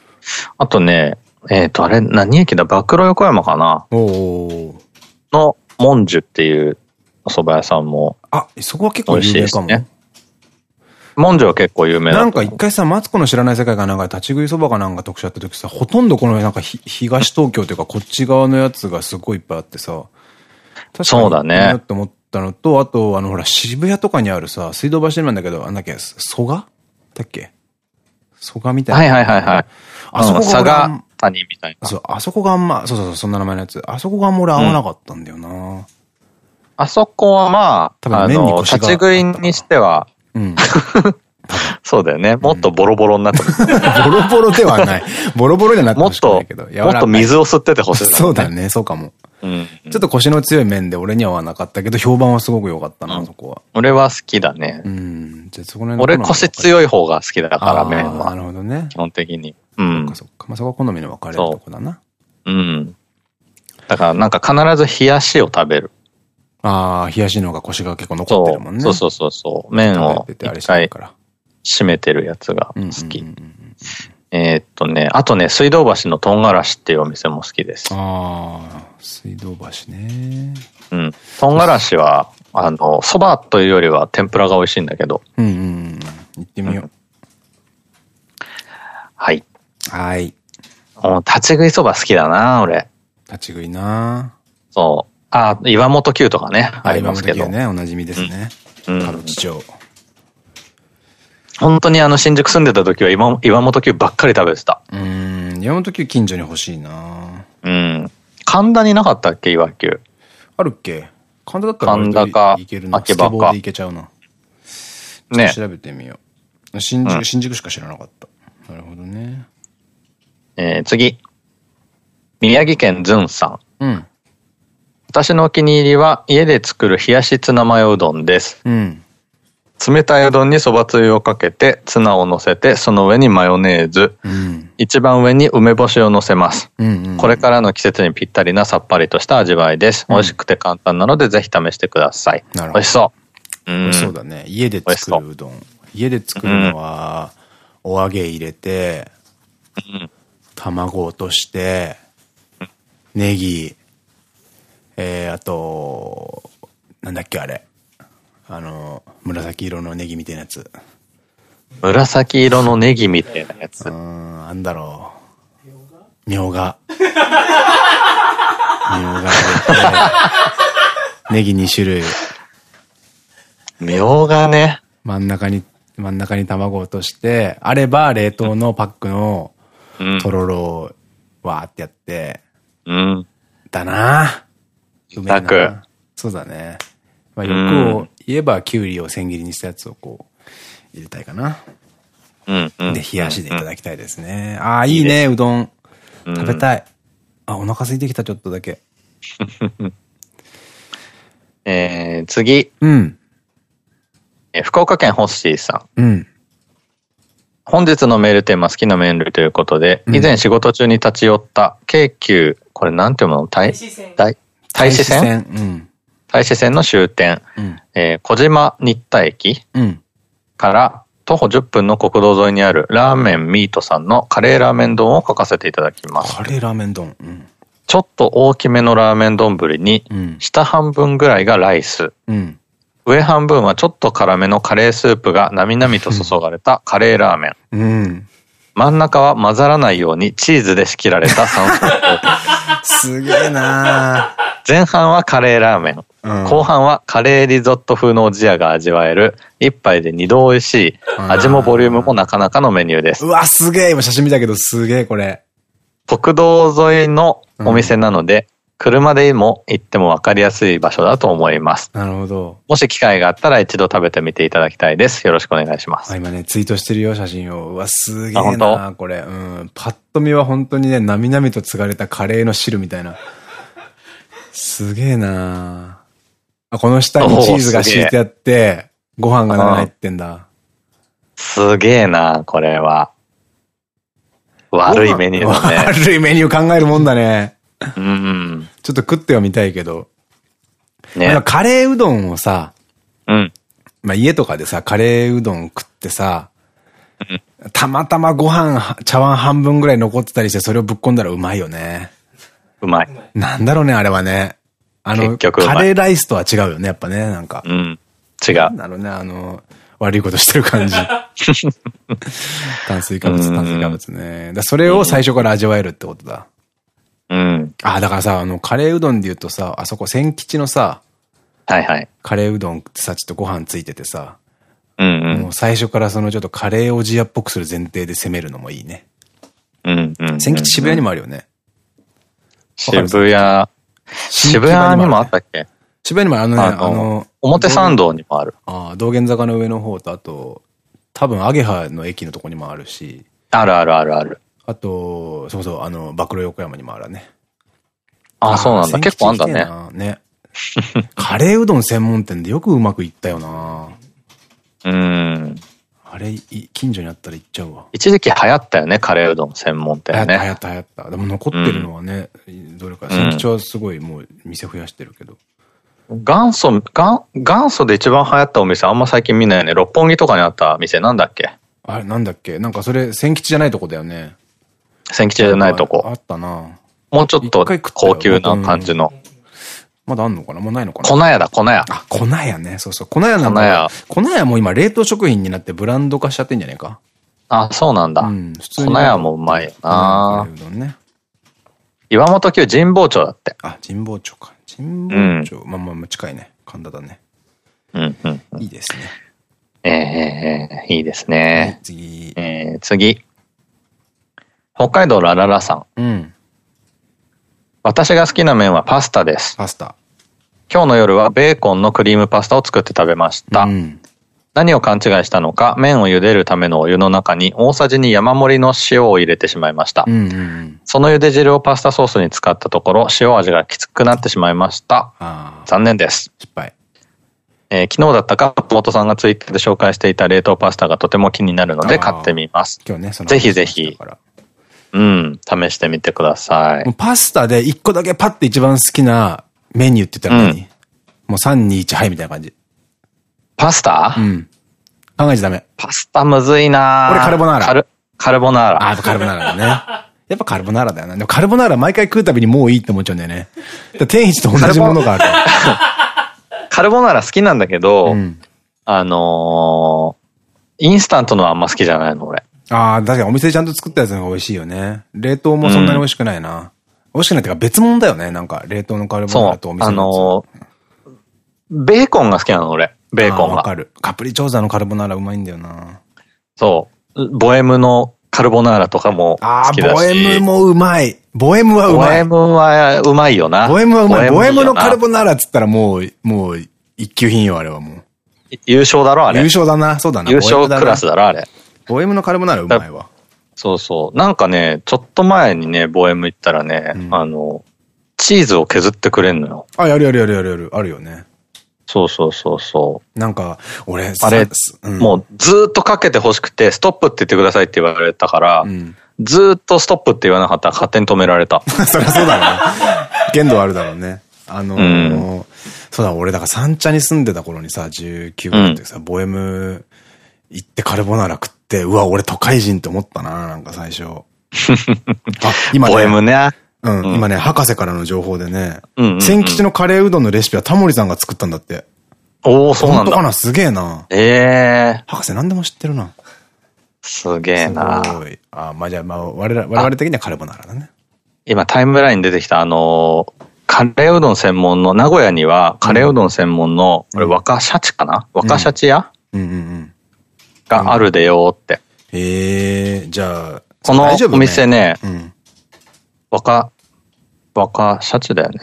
あとね、えっ、ー、と、あれ、何駅だ？暴露横山かな？の、もんじゅっていうお蕎麦屋さんも。あ、そこは結構有名かも。ね。もんじゅは結構有名だなんか一回さ、マツコの知らない世界かなんか立ち食いそばかなんか特集やった時さ、ほとんどこのなんか東東京というかこっち側のやつがすごいいっぱいあってさ、そうだね。って思ったのと、あと、あの、ほら、渋谷とかにあるさ、水道橋なんだけど、なんだっけ、蘇我だっけ？蘇我みたいな。はいはいはいはい。あそこが。佐賀谷みたいな。そう、あそこがあんま、そうそうそう、そんな名前のやつ。あそこがあんま俺合わなかったんだよな。うん、あそこはまあ、多分あの、立ち食いにしては、うん。そうだよね。もっとボロボロになって ボロボロではない。ボロボロじゃなくないけど。もっと水を吸っててほしい、そうだね、そうかも。ちょっと腰の強い面で俺には合わなかったけど、評判はすごく良かったな、そこは。俺は好きだね。うん。じゃそこ俺腰強い方が好きだから、麺は。なるほどね。基本的に。うん。そっかそっか。まあそこは好みの分かれるとこだな。ううん。だからなんか必ず冷やしを食べる。ああ、冷やしの方が腰が結構残ってるもんね。そうそうそうそう。麺を一回締めてるやつが好き。えっとね、あとね、水道橋のとんがらしっていうお店も好きです。ああ、水道橋ね。うん。とんがらしは、あの、蕎麦というよりは天ぷらが美味しいんだけど。うんうん。行ってみよう。うん、はい。はい。立ち食いそば好きだな、俺。立ち食いなそう。あ、岩本九とかね、ありますけど。岩本九ね、おなじみですね。うん。歌舞伎町。本当にあの新宿住んでた時は岩岩本九ばっかり食べてた。うん。岩本九近所に欲しいなうん。神田になかったっけ岩九。あるっけ？神田だったら神田か、行けるな。秋葉か。で行けちゃうな。ね。調べてみよう。新宿、うん、新宿しか知らなかった。なるほどね。えー、次。宮城県ずんさん。うん。私のお気に入りは家で作る冷やしツナマヨうどんです。うん。冷たいうどんにそばつゆをかけて、ツナを乗せて、その上にマヨネーズ、うん、一番上に梅干しを乗せます。これからの季節にぴったりなさっぱりとした味わいです。うん、美味しくて簡単なので、ぜひ試してください。美味しそう。美味しそうだね。家で作るうどん。家で作るのは、お揚げ入れて、卵落として、ネギ、えー、あと、なんだっけあれ。あの、紫色のネギみたいなやつ。紫色のネギみたいなやつ。うん、なんだろう。みょうが。みょうが ネギ2種類。みょうがね。真ん中に、真ん中に卵を落として、あれば冷凍のパックのとろろをわーってやって、うん。だなぁ。うめく。そうだね。まあ、欲を言えば、きゅうりを千切りにしたやつをこう、入れたいかな。うんうん、で、冷やしでいただきたいですね。ああ、いいね、うどん。食べたい。あ、お腹空いてきた、ちょっとだけ。えー、次。うん。え福岡県ホッシーさん。うん。本日のメールテーマ好きな麺類ということで、以前仕事中に立ち寄った京急、これなんていうの？大使線。大使線？うん。大使線の終点、うん、えー、小島新田駅から徒歩10分の国道沿いにあるラーメンミートさんのカレーラーメン丼を書かせていただきます。カレーラーメン丼、うん、ちょっと大きめのラーメン丼に、下半分ぐらいがライス、うん、上半分はちょっと辛めのカレースープがなみなみと注がれたカレーラーメン。うん、真ん中は混ざらないようにチーズで仕切られた三層すげえな前半はカレーラーメン。後半はカレーリゾット風のおじやが味わえる、一杯で二度美味しい、味もボリュームもなかなかのメニューです。うわ、すげえ今写真見たけどすげえこれ。国道沿いのお店なので、車でも行っても分かりやすい場所だと思います。なるほど。もし機会があったら一度食べてみていただきたいです。よろしくお願いします。今ね、ツイートしてるよ、写真を。うわ、すげえなこれ。うん。パッと見は本当にね、なみなみと継がれたカレーの汁みたいな。すげえなあ、この下にチーズが敷いてあって、ご飯が中入ってんだ。すげえなこれは。悪いメニューだね。悪いメニュー考えるもんだね。うん。ちょっと食ってはみたいけど。ね。カレーうどんをさ、うん。まあ家とかでさ、カレーうどん食ってさ、うん、たまたまご飯、茶碗半分ぐらい残ってたりして、それをぶっ込んだらうまいよね。うまい。なんだろうね、あれはね。あの、カレーライスとは違うよね、やっぱね、なんか。うん。違う。なるね、あの、悪いことしてる感じ。炭水化物、炭水化物ね。だそれを最初から味わえるってことだ。ううん。あ、だからさ、あの、カレーうどんで言うとさ、あそこ千吉のさ、はいはい。カレーうどんってさ、ちょっとご飯ついててさ、うんもう最初からそのちょっとカレーおじやっぽくする前提で攻めるのもいいね。うん。うんうん。千吉渋谷にもあるよね。渋谷、渋谷にもあったっけ？渋谷にもあるね、あのあの、表参道にもある。ああ、道玄坂の上の方と、あと、多分アゲハの駅のとこにもあるし、あるあるあるある。あと、そうそう、あの、暴露横山にもあるね。あ、そうなんだ。結構あんだね。ね。ね。カレーうどん専門店でよくうまくいったよなうん。あれ、い近所にあったら行っちゃうわ。一時期流行ったよね、カレーうどん専門店流行った、流行ね。った、流行った。でも残ってるのはね、どれか、千吉はすごいもう店増やしてるけど。元祖、元元祖で一番流行ったお店あんま最近見ないよね。六本木とかにあった店なんだっけ？あれ、なんだっけ？なんかそれ、千吉じゃないとこだよね。千吉じゃないとあこ。ったなもうちょっと高級な感じの。まだあんのかな？もうないのかな？粉屋だ、粉屋。あ、粉屋ね。そうそう。粉屋なん粉屋か、粉屋も今冷凍食品になってブランド化しちゃってんじゃねえか？あ、そうなんだ。うん。普通に。粉屋もうまいよなうどんね。岩本急神保町だって。あ、神保町か。神保町。まあまあまあ近いね。神田だね。うんうん。いいですね。ええいいですはいね。次。えー、次。北海道ラララさん。うん。私が好きな麺はパスタです。パスタ。今日の夜はベーコンのクリームパスタを作って食べました。うん。何を勘違いしたのか、麺を茹でるためのお湯の中に大さじに山盛りの塩を入れてしまいました。うんうんうん。その茹で汁をパスタソースに使ったところ、塩味がきつくなってしまいました。ああ、残念です。失敗。えー昨日だったか、松本さんがツイッターで紹介していた冷凍パスタがとても気になるので買ってみます。今日ね、その。ぜひぜひうん、試してみてください。パスタで一個だけパッて一番好きなメニューって言ったら何、もう3、2、1、はいみたいな感じ。パスタ、うん。考えちゃダメ。パスタむずいな俺カルボナーラカル、カルボナーラ。あ、カルボナーラだね。やっぱカルボナーラだよな。でもカルボナーラ毎回食うたびにもういいって思っちゃうんだよね。天一と同じものがある。カルボナーラ好きなんだけど、うん。あのーインスタントのはあんま好きじゃないの、俺。ああ、確かにお店でちゃんと作ったやつの方が美味しいよね。冷凍もそんなに美味しくないな。美味しくないっていうか別物だよね。なんか冷凍のカルボナーラとお。店あのやつ。のーベーコンが好きなの、俺。ベーコンが。あわかる。カプリチョーザのカルボナーラうまいんだよな。そう。ボエムのカルボナーラとかもああ、好きだし。ボエムもうまい。ボエムはうまい。ボエムはうまいよな。ボエムはうまい。ボエムのカルボボナーラっつったらもう、もう、一級品よ、あれはもう。優勝だろ、あれ。優勝だな、そうだな。優勝クラスだ。だろ、あれ。ボエムのカルボナーラうまいわ。そうそう。なんかね、ちょっと前にね、ボエム行ったらね、うんあの、チーズを削ってくれんのよ。あ、やるやるやるやるやる。あるよね。そうそうそうそなんか、俺、あれさうんう。もうずーっとかけて欲しくて、ストップって言ってくださいって言われたから、うん。ずーっとストップって言わなかったら勝手に止められた。そりゃそうだろうね。限度あるだろうね。あのーそうだ、俺だから三茶に住んでた頃にさ、19歳の時さ、ボエム行ってカルボナーラ食って、うわ、俺都会人って思ったな、なんか最初。あ、今ね。ボエムね。うん、うん今ね、博士からの情報でね千吉のカレーうどんのレシピはタモリさんが作ったんだって。おおそうなんだ。本当かな？すげえな。ええ博士何でも知ってるな。すげえな。すごい。あ、まあ、じゃあ、まあ、我々、我々的にはカルボナーラだね。今タイムラインに出てきたあのーカレーうどん専門の、名古屋にはカレーうどん専門の、これ若シャチかな？若シャチ屋？うんうんうん。があるでよーって。ええじゃあ、このお店。ね、うん。若、若シャチだよね。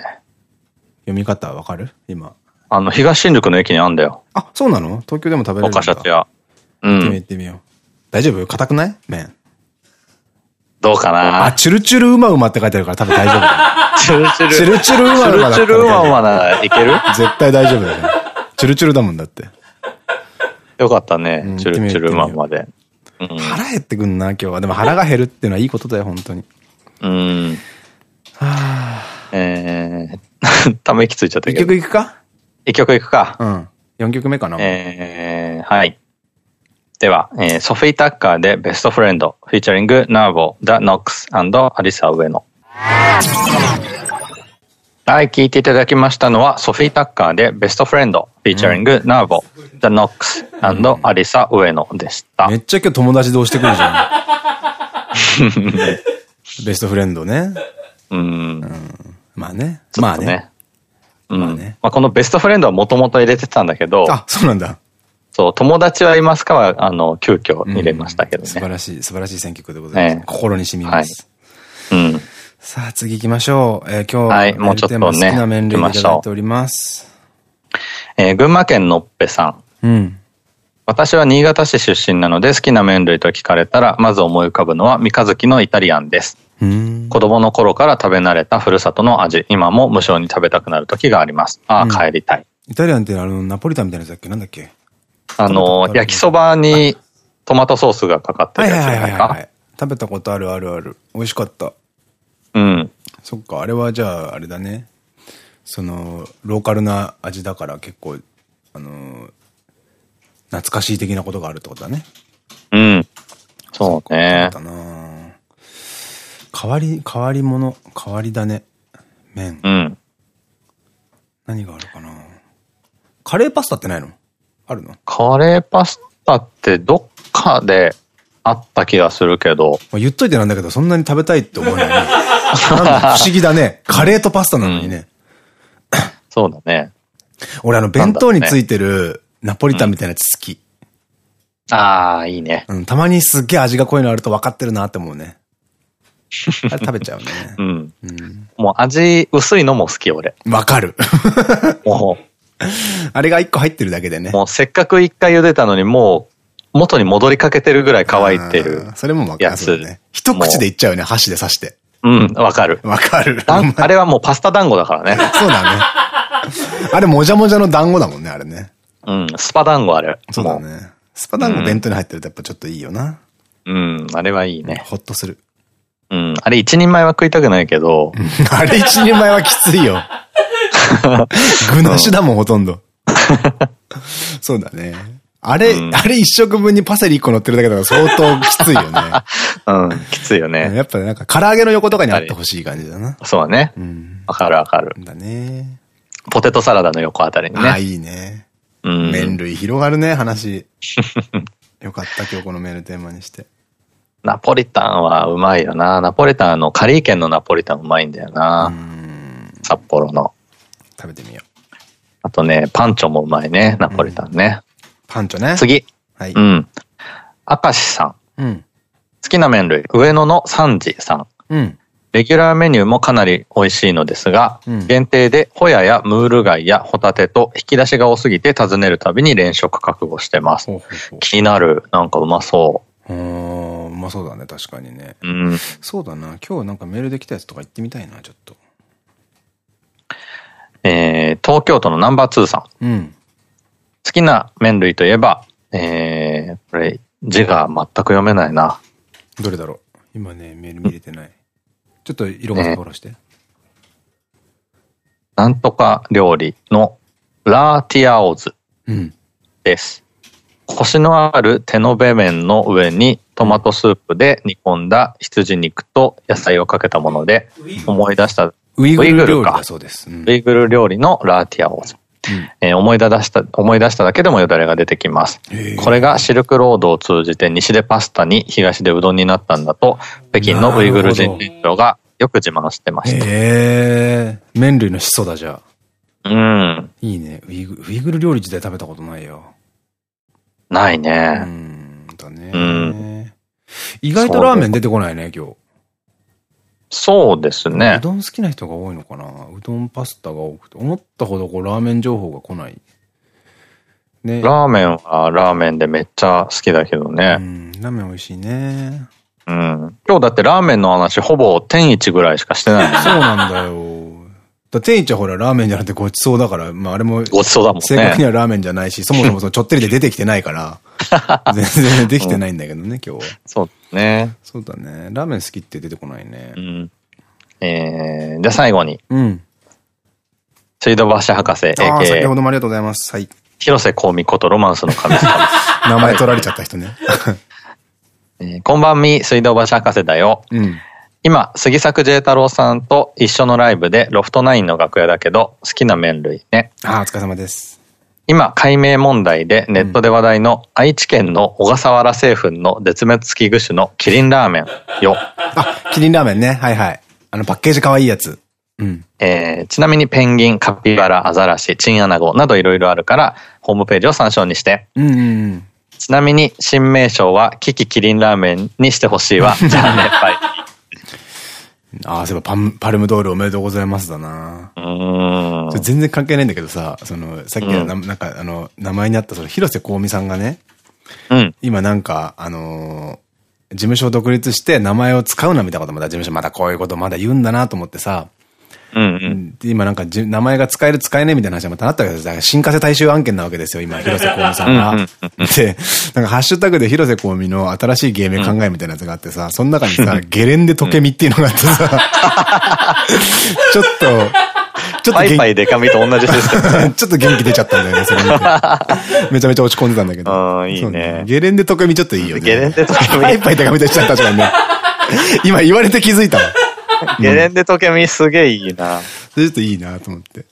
読み方わかる？今。あの、東新宿の駅にあんだよ。あ、そうなの？東京でも食べれるんだ若シャチ屋。う行ってみよう行ん。ってみよう。大丈夫？硬くない？麺。どうかあ、なチュルチュルうまうまって書いてあるから多分大丈夫だ チュルチュル。チュルチュルうまうまだチュルチュルうまうまならいける？絶対大丈夫だよ。チュルチュルだもんだって。よかったねうん。チュルチュルうまうまで。うん。腹減ってくんな、今日は。でも腹が減るっていうのはいいことだよ、本当に。うん。はえー、ため息ついちゃった一けど。曲いくか？一曲いくか。うん。4曲目かな。えー、はい。では、えーソフィー・タッカーでベストフレンド、フィーチャリング、ナーボ、The Knox アリサ・上野。はい、聞いていただきましたのは、ソフィー・タッカーでベストフレンド、フィーチャリング、ナーボ、The Knox アリサ・上野でしため。っちゃ今日友達同士してくるじゃん。ベストフレンドね。うん。まあね。まあね。まあね。まあこのベストフレンドはもともと入れてたんだけど。あ、そうなんだ。そう、友達はいますかは、あの、急遽入れましたけどね。素晴らしい、素晴らしい選曲でございます。心に染みます。うん。さあ、次行きましょう。え今日はい、もうちょっとね。好きな麺類いただいております。え群馬県のっぺさん。うん。私は新潟市出身なので好きな麺類と聞かれたら、まず思い浮かぶのは三日月のイタリアンです。子供の頃から食べ慣れたふるさとの味、今も無性に食べたくなる時があります。ああ、帰りたい。イタリアンってあの、ナポリタンみたいなやつだっけ？なんだっけ？あの、焼きそばにトマトソースがかかってるやつじゃないか。食べたことあるあるある。美味しかった。うん。そっか、あれはじゃあ、あれだね。その、ローカルな味だから結構、あの、懐かしい的なことがあるってことだね。うん。そうね。だな変わり、変わり者、変わり種。麺。うん。何があるかなカレーパスタってないの？あるの？カレーパスタってどっかであった気がするけど。まあ言っといてなんだけど、そんなに食べたいって思わないね。不思議だね。カレーとパスタなのにね。うん、そうだね。俺あの弁当についてるナポリタンみたいなやつ好き。うん、ああ、いいね。うん、たまにすっげえ味が濃いのあると分かってるなって思うね。あれ食べちゃうね。うん。うん、もう味薄いのも好き、俺。わかる。もう。あれが一個入ってるだけでね。もうせっかく一回茹でたのにもう元に戻りかけてるぐらい乾いてる。それもわかる。ね。一口でいっちゃうね、箸で刺して。うん、わかる。わかる。あれはもうパスタ団子だからね。そうだね。あれもじゃもじゃの団子だもんね、あれね。うん、スパ団子あれ。そうだね。スパ団子弁当に入ってるとやっぱちょっといいよな。うん、あれはいいね。ほっとする。うん、あれ一人前は食いたくないけど。あれ一人前はきついよ。具なしだもん、ほとんど。そうだね。あれ、うん、あれ一食分にパセリ一個乗ってるだけだから相当きついよね。うん、きついよね。やっぱなんか唐揚げの横とかにあってほしい感じだな。そうね。うん。わかるわかる。だね。ポテトサラダの横あたりにね。あ、いいね。うん。麺類広がるね、話。よかった、今日このメールテーマにして。ナポリタンはうまいよな。ナポリタンのカリー県のナポリタンうまいんだよな。札幌の。食べてみよう。あとね、パンチョもうまいね。ナポリタンね。パンチョね。次。はい。うん。明石さん。うん。好きな麺類、上野の三時さん。うん。レギュラーメニューもかなり美味しいのですが、うん、限定でホヤやムール貝やホタテと引き出しが多すぎて尋ねるたびに連食覚悟してます。ほうほうほう気になる。なんかうまそう。うん、うまそうだね、確かにね。うん。そうだな、今日なんかメールできたやつとか行ってみたいな、ちょっと。えー、東京都のナンバー2さん。うん。好きな麺類といえば、えー、これ、字が全く読めないな。どれだろう？今ね、メール見れてない。ちょっと色がフォローして。なんとか料理のラーティアオズです。うん、コシのある手延べ麺の上にトマトスープで煮込んだ羊肉と野菜をかけたもので思い出したウイグル料理だそうです。ウイグル料理のラーティアオズ。えー、思い出した、思い出しただけでもよだれが出てきます。これがシルクロードを通じて西でパスタに東でうどんになったんだと、北京のウイグル人店長がよく自慢してました。へえ、麺類の始祖だじゃあ。うん。いいね。ウイグウイグル料理自体食べたことないよ。ないね。うん、だね。うん。意外とラーメン出てこないね、今日。そうですね。うどん好きな人が多いのかな？うどんパスタが多くて。思ったほどこうラーメン情報が来ない。ね。ラーメンはラーメンでめっちゃ好きだけどね。うん、ラーメン美味しいね。うん。今日だってラーメンの話ほぼ天一ぐらいしかしてない、ね、そうなんだよ。だ天一はほらラーメンじゃなくてごちそうだから、まああれも。ごちそうだもんね。正確にはラーメンじゃないし、そもそもそのちょっとりで出てきてないから。全然できてないんだけどね、今日は。そうね。そうだね。ラーメン好きって出てこないね。うん。えー、じゃあ最後に。うん。水道橋博士、ああ、先ほどもありがとうございます。はい。広瀬香美ことロマンスの神様。名前取られちゃった人ね。えー、こんばんみ、水道橋博士だよ。うん。今、杉作 J 太郎さんと一緒のライブでロフトナインの楽屋だけど、好きな麺類ね。ああ、お疲れ様です。今、解明問題でネットで話題の愛知県の小笠原製粉の絶滅危惧種のキリンラーメンよ。あ、キリンラーメンね。はいはい。あの、パッケージ可愛いやつ。うん。えー、ちなみにペンギン、カピバラ、アザラシ、チンアナゴなどいろいろあるから、ホームページを参照にして。うんうんうん。ちなみに、新名称は、キキキリンラーメンにしてほしいわ。じゃあね、バイ。ああ、そういえばパン、パルムドールおめでとうございますだな。うん。全然関係ないんだけどさ、その、さっきのな、うん、なんか、あの、名前にあった、その、広瀬香美さんがね、うん。今なんか、あのー、事務所を独立して名前を使うなみたいなことまだ事務所まだこういうことまだ言うんだなと思ってさ、うんうん、今なんかじ名前が使える使えないみたいな話がまたなったわけです。新加瀬大衆案件なわけですよ、今、広瀬香美さんが。で、なんかハッシュタグで広瀬香美の新しい芸名考えみたいなやつがあってさ、その中にさ、ゲレンデトケミっていうのがあってさ、ちょっと、ちょっと。パイパイデカミと同じです ちょっと元気出ちゃったんだよね、それ見て。めちゃめちゃ落ち込んでたんだけど。いいね。ゲレンデトケミちょっといいよね。ゲレンデトケミ。パイパイデカミとしちゃった確かにね。今言われて気づいたわ。ゲレンデトケミすげえいいな。それちょっといいなと思って。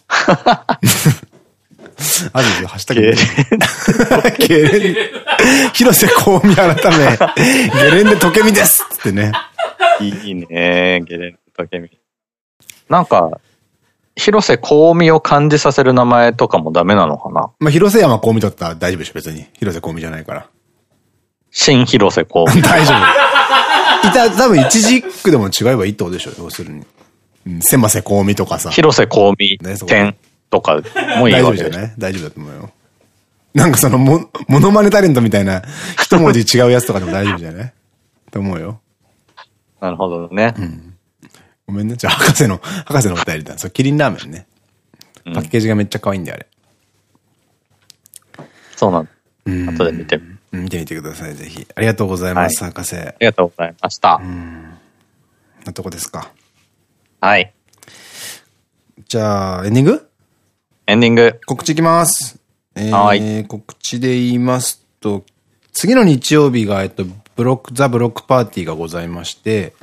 あるよ、ハッシュタグ。ゲレンデ。広瀬香美改め、ゲレンデトケミですってね。いいね、ゲレンデトケミ。なんか、広瀬香美を感じさせる名前とかもダメなのかな？まあ、広瀬山香美だったら大丈夫でしょ、別に。広瀬香美じゃないから。新広瀬香美。大丈夫。いた、多分一軸でも違えばいいってことでしょ、要するに。狭瀬香美とかさ。広瀬香美店とかもいいわけ大丈夫じゃない？大丈夫だと思うよ。なんかそのも、モノマネタレントみたいな一文字違うやつとかでも大丈夫じゃない？と思うよ。なるほどね。うん。ごめんね。じゃあ、博士の、博士のお便りだ。そう、キリンラーメンね。パッケージがめっちゃ可愛いんで、あれ。そうなんだ。後で見て見てみてください、ぜひ。ありがとうございます、博士。ありがとうございました。うん。なとこですか。はい。じゃあ、エンディング？エンディング。告知いきます。えー、はい。告知で言いますと、次の日曜日が、えっと、ブロック、ザ・ブロックパーティーがございまして、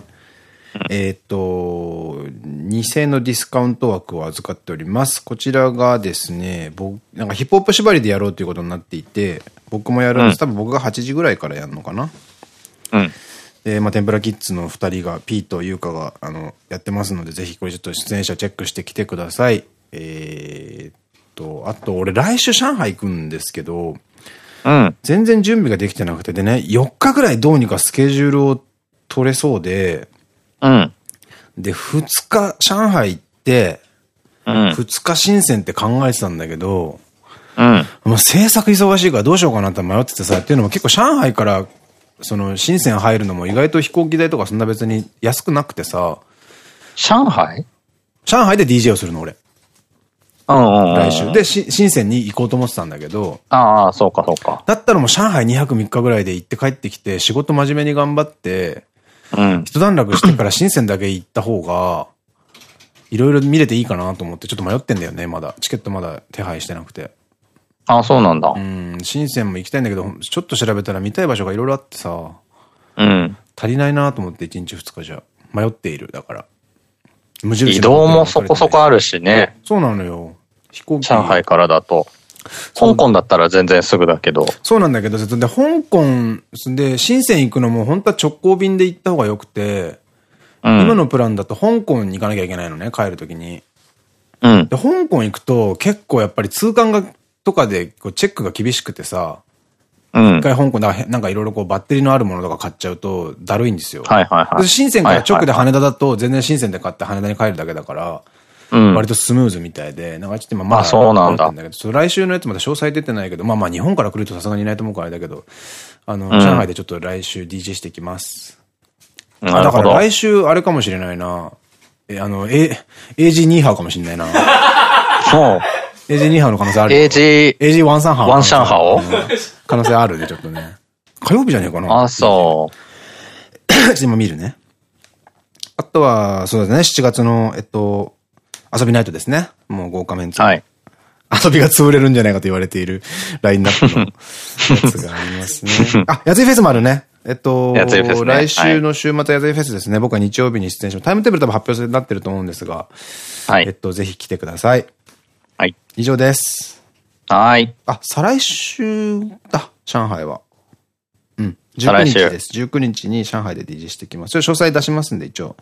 えっと、2000のディスカウント枠を預かっております。こちらがですね、僕、なんかヒップホップ縛りでやろうということになっていて、僕もやるんです。うん、多分僕が8時ぐらいからやるのかな。うん。で、まあ、天ぷらキッズの二人が、ピーとユーカが、あの、やってますので、ぜひこれちょっと出演者チェックしてきてください。えー、っと、あと、俺来週上海行くんですけど、うん。全然準備ができてなくて、でね、4日ぐらいどうにかスケジュールを取れそうで、うん。で、2日上海行って、うん。2日深センって考えてたんだけど、うん。まあ制作忙しいからどうしようかなって迷っててさ、っていうのも結構上海からその、深セン入るのも意外と飛行機代とかそんな別に安くなくてさ。上海？上海で DJ をするの、俺。来週。で、深センに行こうと思ってたんだけど。ああ、そうか、そうか。だったらもう上海2泊3日ぐらいで行って帰ってきて、仕事真面目に頑張って、うん。一段落してから深センだけ行った方が、いろいろ見れていいかなと思って、ちょっと迷ってんだよね、まだ。チケットまだ手配してなくて。あ、そうなんだ。うん。深センも行きたいんだけど、ちょっと調べたら見たい場所がいろいろあってさ。うん。足りないなと思って1日2日じゃ。迷っている、だから。無印移動もそこそこあるしね。そうなのよ。飛行機。上海からだと。香港だったら全然すぐだけど。そうなんだけど、で、香港で、深セン行くのも本当は直行便で行った方がよくて、うん、今のプランだと香港に行かなきゃいけないのね、帰るときに。うん。で、香港行くと結構やっぱり通関がとかでこうチェックが厳しくてさ、うん、一回香港でなんかいろいろこうバッテリーのあるものとか買っちゃうとだるいんですよ。はいはいはい。深センから直で羽田だと全然深センで買って羽田に帰るだけだから、うん、割とスムーズみたいで、なんかちょっと今まあそうなんだ。んだけど、来週のやつまだ詳細出てないけど、まあまあ日本から来るとさすがにいないと思うからあれだけど、あの、うん、上海でちょっと来週 DJ してきます。だから来週あれかもしれないな。え、あの、A、AG ニーハーかもしれないな。そう。AG ニーハオの可能性ある ?AG、AG ワンサンハオ。ワンシャンハオ？可能性あるね、ちょっとね。火曜日じゃねえかな。あ、そう。ちょっと今見るね。あとは、そうですね、7月の、えっと、遊びナイトですね。もう豪華メンツ。はい。遊びが潰れるんじゃないかと言われているラインナップのやつがありますね。あ、やついフェスもあるね。えっと、ね、来週の週末やついフェスですね。僕は日曜日に出演します。タイムテーブル多分発表になってると思うんですが、はい。えっと、ぜひ来てください。はい。以上です。はい。あ、再来週だ、上海は。うん。19日です。19日に上海で DJ してきます。それ詳細出しますんで、一応。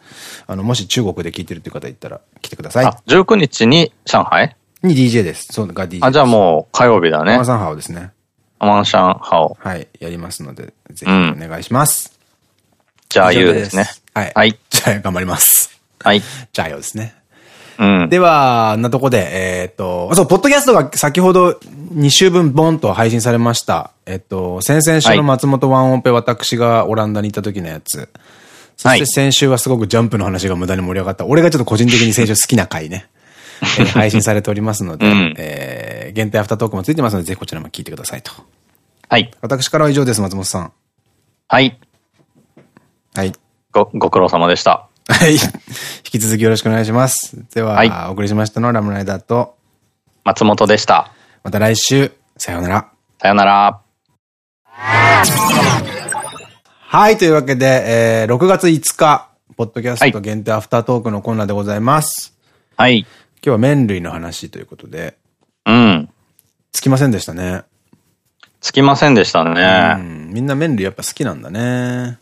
あの、もし中国で聞いてるっていう方いたら来てください。あ、19日に上海？に DJ です。そうが DJ あ、じゃあもう火曜日だね。アマンシャンハオですね。アマンシャンハオ。はい、やりますので、ぜひお願いします。うん、じゃあ、ゆうですね。はい。はい。じゃあ、頑張ります。はい。じゃあ、ようですね。うん。では、なとこで、えっと、そう、ポッドキャストが先ほど2週分ボンと配信されました。えっと、先々週の松本ワンオペ、私がオランダに行った時のやつ。そして先週はすごくジャンプの話が無駄に盛り上がった。俺がちょっと個人的に先週好きな回ね。えー、配信されておりますので、うん、えー、限定アフタートークもついてますので、ぜひこちらも聞いてくださいと。はい。私からは以上です、松本さん。はい。はい。ご、ご苦労様でした。はい。引き続きよろしくお願いします。では、はい、お送りしましたのはラムライダーと、松本でした。また来週、さようなら。さようなら。はい、というわけで、えー、6月5日、ポッドキャスト限定アフタートークのコーナーでございます。はい。今日は麺類の話ということで。うん。つきませんでしたね。つきませんでしたね。うん。みんな麺類やっぱ好きなんだね。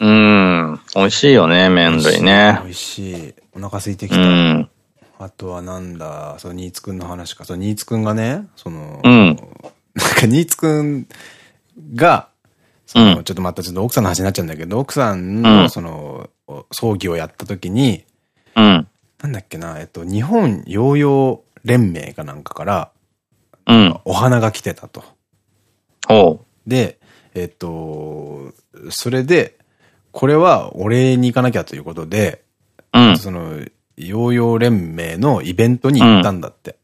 うん。美味しいよね、麺類ね。美味しい。お腹空いてきた。うん。あとはなんだ、そのニーツくんの話か。そのニーツくんがね、その、うん。なんかニーツくんが、その、うん、ちょっとまたちょっと奥さんの話になっちゃうんだけど、奥さんのその、葬儀をやった時に、うん。なんだっけな、えっと、日本ヨーヨー連盟かなんかから、うん。お花が来てたと。で、えっと、それで、これはお礼に行かなきゃということで、うん。その、ヨーヨー連盟のイベントに行ったんだって。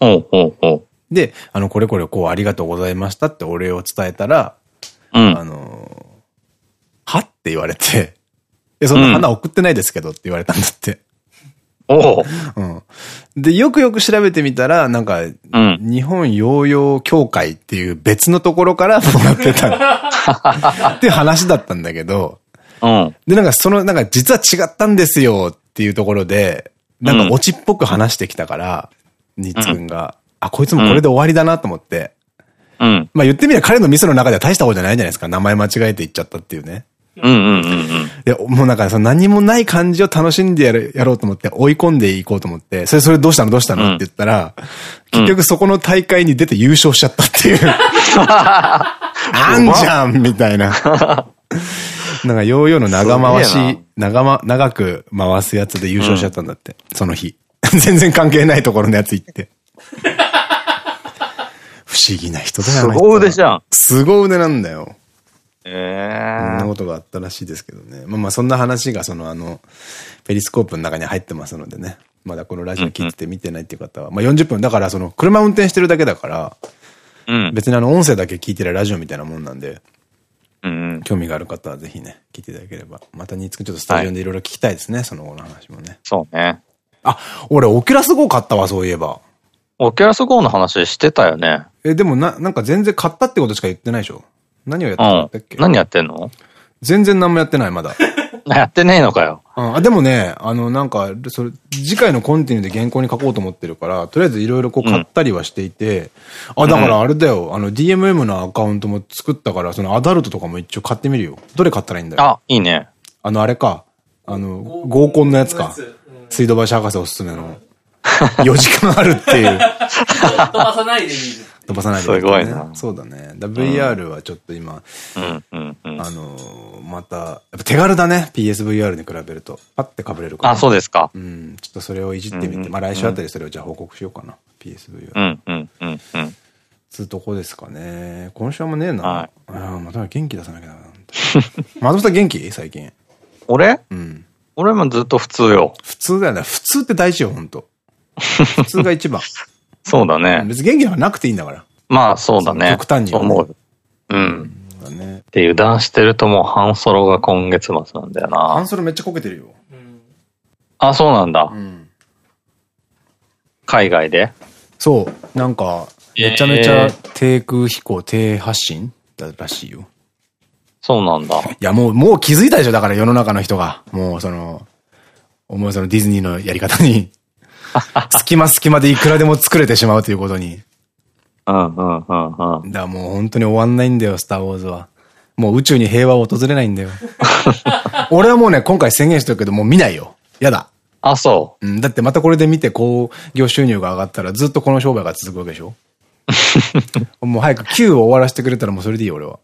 うん、ほうほうほう。で、あの、これこれこうありがとうございましたってお礼を伝えたら、うん、あの、は？って言われて、え、そんな花送ってないですけどって言われたんだって。おうん。で、よくよく調べてみたら、なんか、うん、日本ヨーヨー協会っていう別のところからもらってた っていう話だったんだけど、うん。で、なんかその、なんか実は違ったんですよっていうところで、なんかオチっぽく話してきたから、ニッツくんが、あ、こいつもこれで終わりだなと思って、うん。まあ言ってみれば彼のミスの中では大したことじゃないじゃないですか。名前間違えて言っちゃったっていうね。うんうんうんうん。いや、もうなんかその何もない感じを楽しんでやる、やろうと思って追い込んでいこうと思って、それそれどうしたの？どうしたの、って言ったら、結局そこの大会に出て優勝しちゃったっていう。あんじゃんみたいな。なんかヨーヨーの長回し、長ま、長く回すやつで優勝しちゃったんだって。その日。全然関係ないところのやつ行って。不思議な人だよね。凄腕じゃん。凄腕なんだよ。ええー。そんなことがあったらしいですけどね。まあまあそんな話がそのあの、ペリスコープの中に入ってますのでね。まだこのラジオ聞いてて見てないっていう方は。まあ40分、だからその車運転してるだけだから、うん、別にあの音声だけ聞いてるラジオみたいなもんなんで、うん、興味がある方はぜひね、聞いていただければ。またニーツくんちょっとスタジオでいろいろ聞きたいですね、はい、その後の話もね。そうね。あ、俺オキュラス GO 買ったわ、そういえば。 Oculus Go の話してたよね。え、でもな、なんか全然買ったってことしか言ってないでしょ何をやってんだっけ、うん、何やってんの？全然何もやってない、まだ。やってねえのかよ。うん、あ、でもね、あの、なんか、それ、次回の CONTINUE で原稿に書こうと思ってるから、とりあえずいろいろこう買ったりはしていて、うん、あ、だからあれだよ、あの、DMM のアカウントも作ったから、そのアダルトとかも一応買ってみるよ。どれ買ったらいいんだよ。あ、いいね。あの、あれか。あの、合コンのやつか。水道橋博士おすすめの。4時間あるっていう。飛ばさないで見る。飛ばさないで、ね。すごいな。そうだね。VR はちょっと今、うん、あの、また、やっぱ手軽だね。PSVR に比べると。パッてかぶれるから、あ、そうですか。うん。ちょっとそれをいじってみて、まあ来週あたりそれをじゃあ報告しようかな。PSVR。うん、うん、うん、うん。つうとこですかね。今週もねえな。はい。ああ、また元気出さなきゃな。松本さん元気？最近。俺？うん。俺もずっと普通よ。普通だよね。普通って大事よ、ほんと。普通が一番。そうだね。別に元気なんかなくていいんだから。まあ、そうだね。極端に、思う。うん。だね。で、油断してるともう半ソロが今月末なんだよな。半ソロめっちゃこけてるよ。あ、そうなんだ。うん。海外で？そう。なんか、めちゃめちゃ低空飛行、低発進だらしいよ。そうなんだ。いや、もう、もう気づいたでしょだから世の中の人が。もう、その、思うそのディズニーのやり方に。隙間隙間でいくらでも作れてしまうということに。うんうんうんうん。だからもう本当に終わんないんだよ、スターウォーズは。もう宇宙に平和を訪れないんだよ。俺はもうね、今回宣言してるけど、もう見ないよ。やだ。あ、そうん、だってまたこれで見て、こう、業収入が上がったらずっとこの商売が続くわけでしょ もう早く Q を終わらせてくれたらもうそれでいいよ、俺は。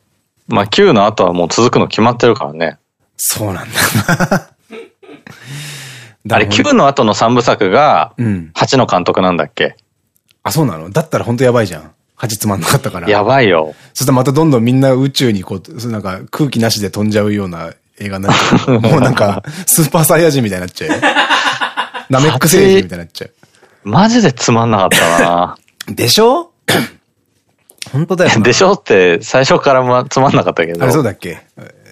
う。まあ、Q の後はもう続くの決まってるからね。そうなんだな。あれ、Q の後の三部作が、うん。8の監督なんだっけ？あ、そうなの？だったら本当やばいじゃん。8つまんなかったから。やばいよ。そしたらまたどんどんみんな宇宙にこう、なんか空気なしで飛んじゃうような映画になっちゃう。もうなんか、スーパーサイヤ人みたいになっちゃうよ。ナメック星人みたいになっちゃう。マジでつまんなかったなでしょ？本当だよな。でしょって最初からまつまんなかったけど。あれそうだっけ、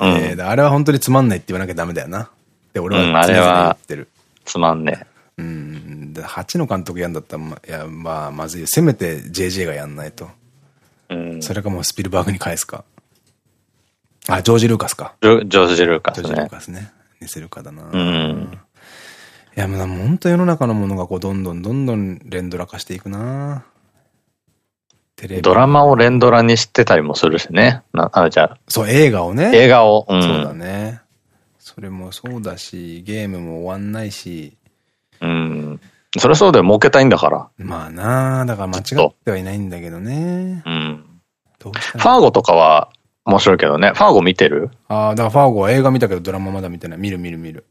えーあれは本当につまんないって言わなきゃダメだよな。で、俺うんは常々言あれはってる。つまんねうん。で、8の監督やんだったら、ま、いや、まあ、まずいよ。せめて JJ がやんないと。え。うん。それかもうスピルバーグに返すか。あ、ジョージ・ルーカスか。ジョージ・ルーカスジョージ・ルーね。カスね。似せるかだな。うん。いや、もう本当世の中のものがこう、どんどんどんどん連ドラ化していくなテレビ。ドラマを連ドラにしてたりもするしね。な、あ、じゃあ、そう、映画をね。映画を。うん。そうだね。それもそうだし、ゲームも終わんないし。うん。そりゃそうだよ、儲けたいんだから。まあなあ、だから間違ってはいないんだけどね。うん。どうファーゴとかは面白いけどね。ファーゴ見てる？ああ、だからファーゴは映画見たけどドラマまだ見てない。見る見る見る。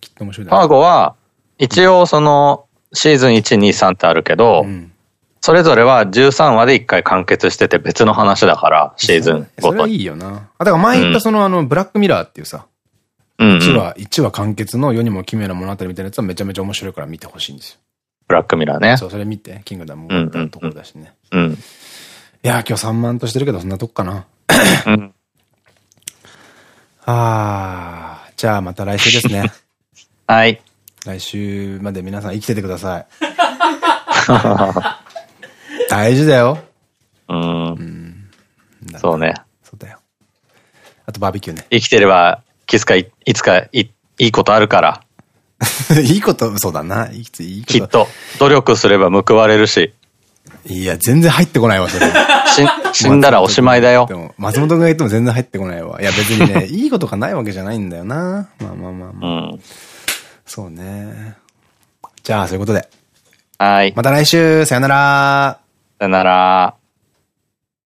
きっと面白いだファーろゴは、一応その、シーズン1、2、3ってあるけど、うん。それぞれは13話で1回完結してて別の話だから、シーズンそれはいごとに。いよな。あ、だから前言ったそのあの、ブラックミラーっていうさ、うん、うん。1話、一話完結の世にも奇妙な物語みたいなやつはめちゃめちゃ面白いから見てほしいんですよ。ブラックミラーね。そう、それ見て、キングダム終わったところだしね。うん。いやー、今日3万としてるけどそんなとこかな。うん。あー、じゃあまた来週ですね。はい。来週まで皆さん生きててください。大事だよ。うん。そうね。そうだよ。あとバーベキューね。生きてれば、いつかい、いつかいいいことあるから、いいこと、そうだな。いい。きっと、努力すれば報われるし、いや、全然入ってこないわ、それ。死死んだらおしまいだよで。も、松本が言っても全然入ってこないわ。いや、別にね、いいことがないわけじゃないんだよな。まあまあまあまあ。うん。そうね。じゃあ、そういうことで。はい。また来週、さよなら。さよなら。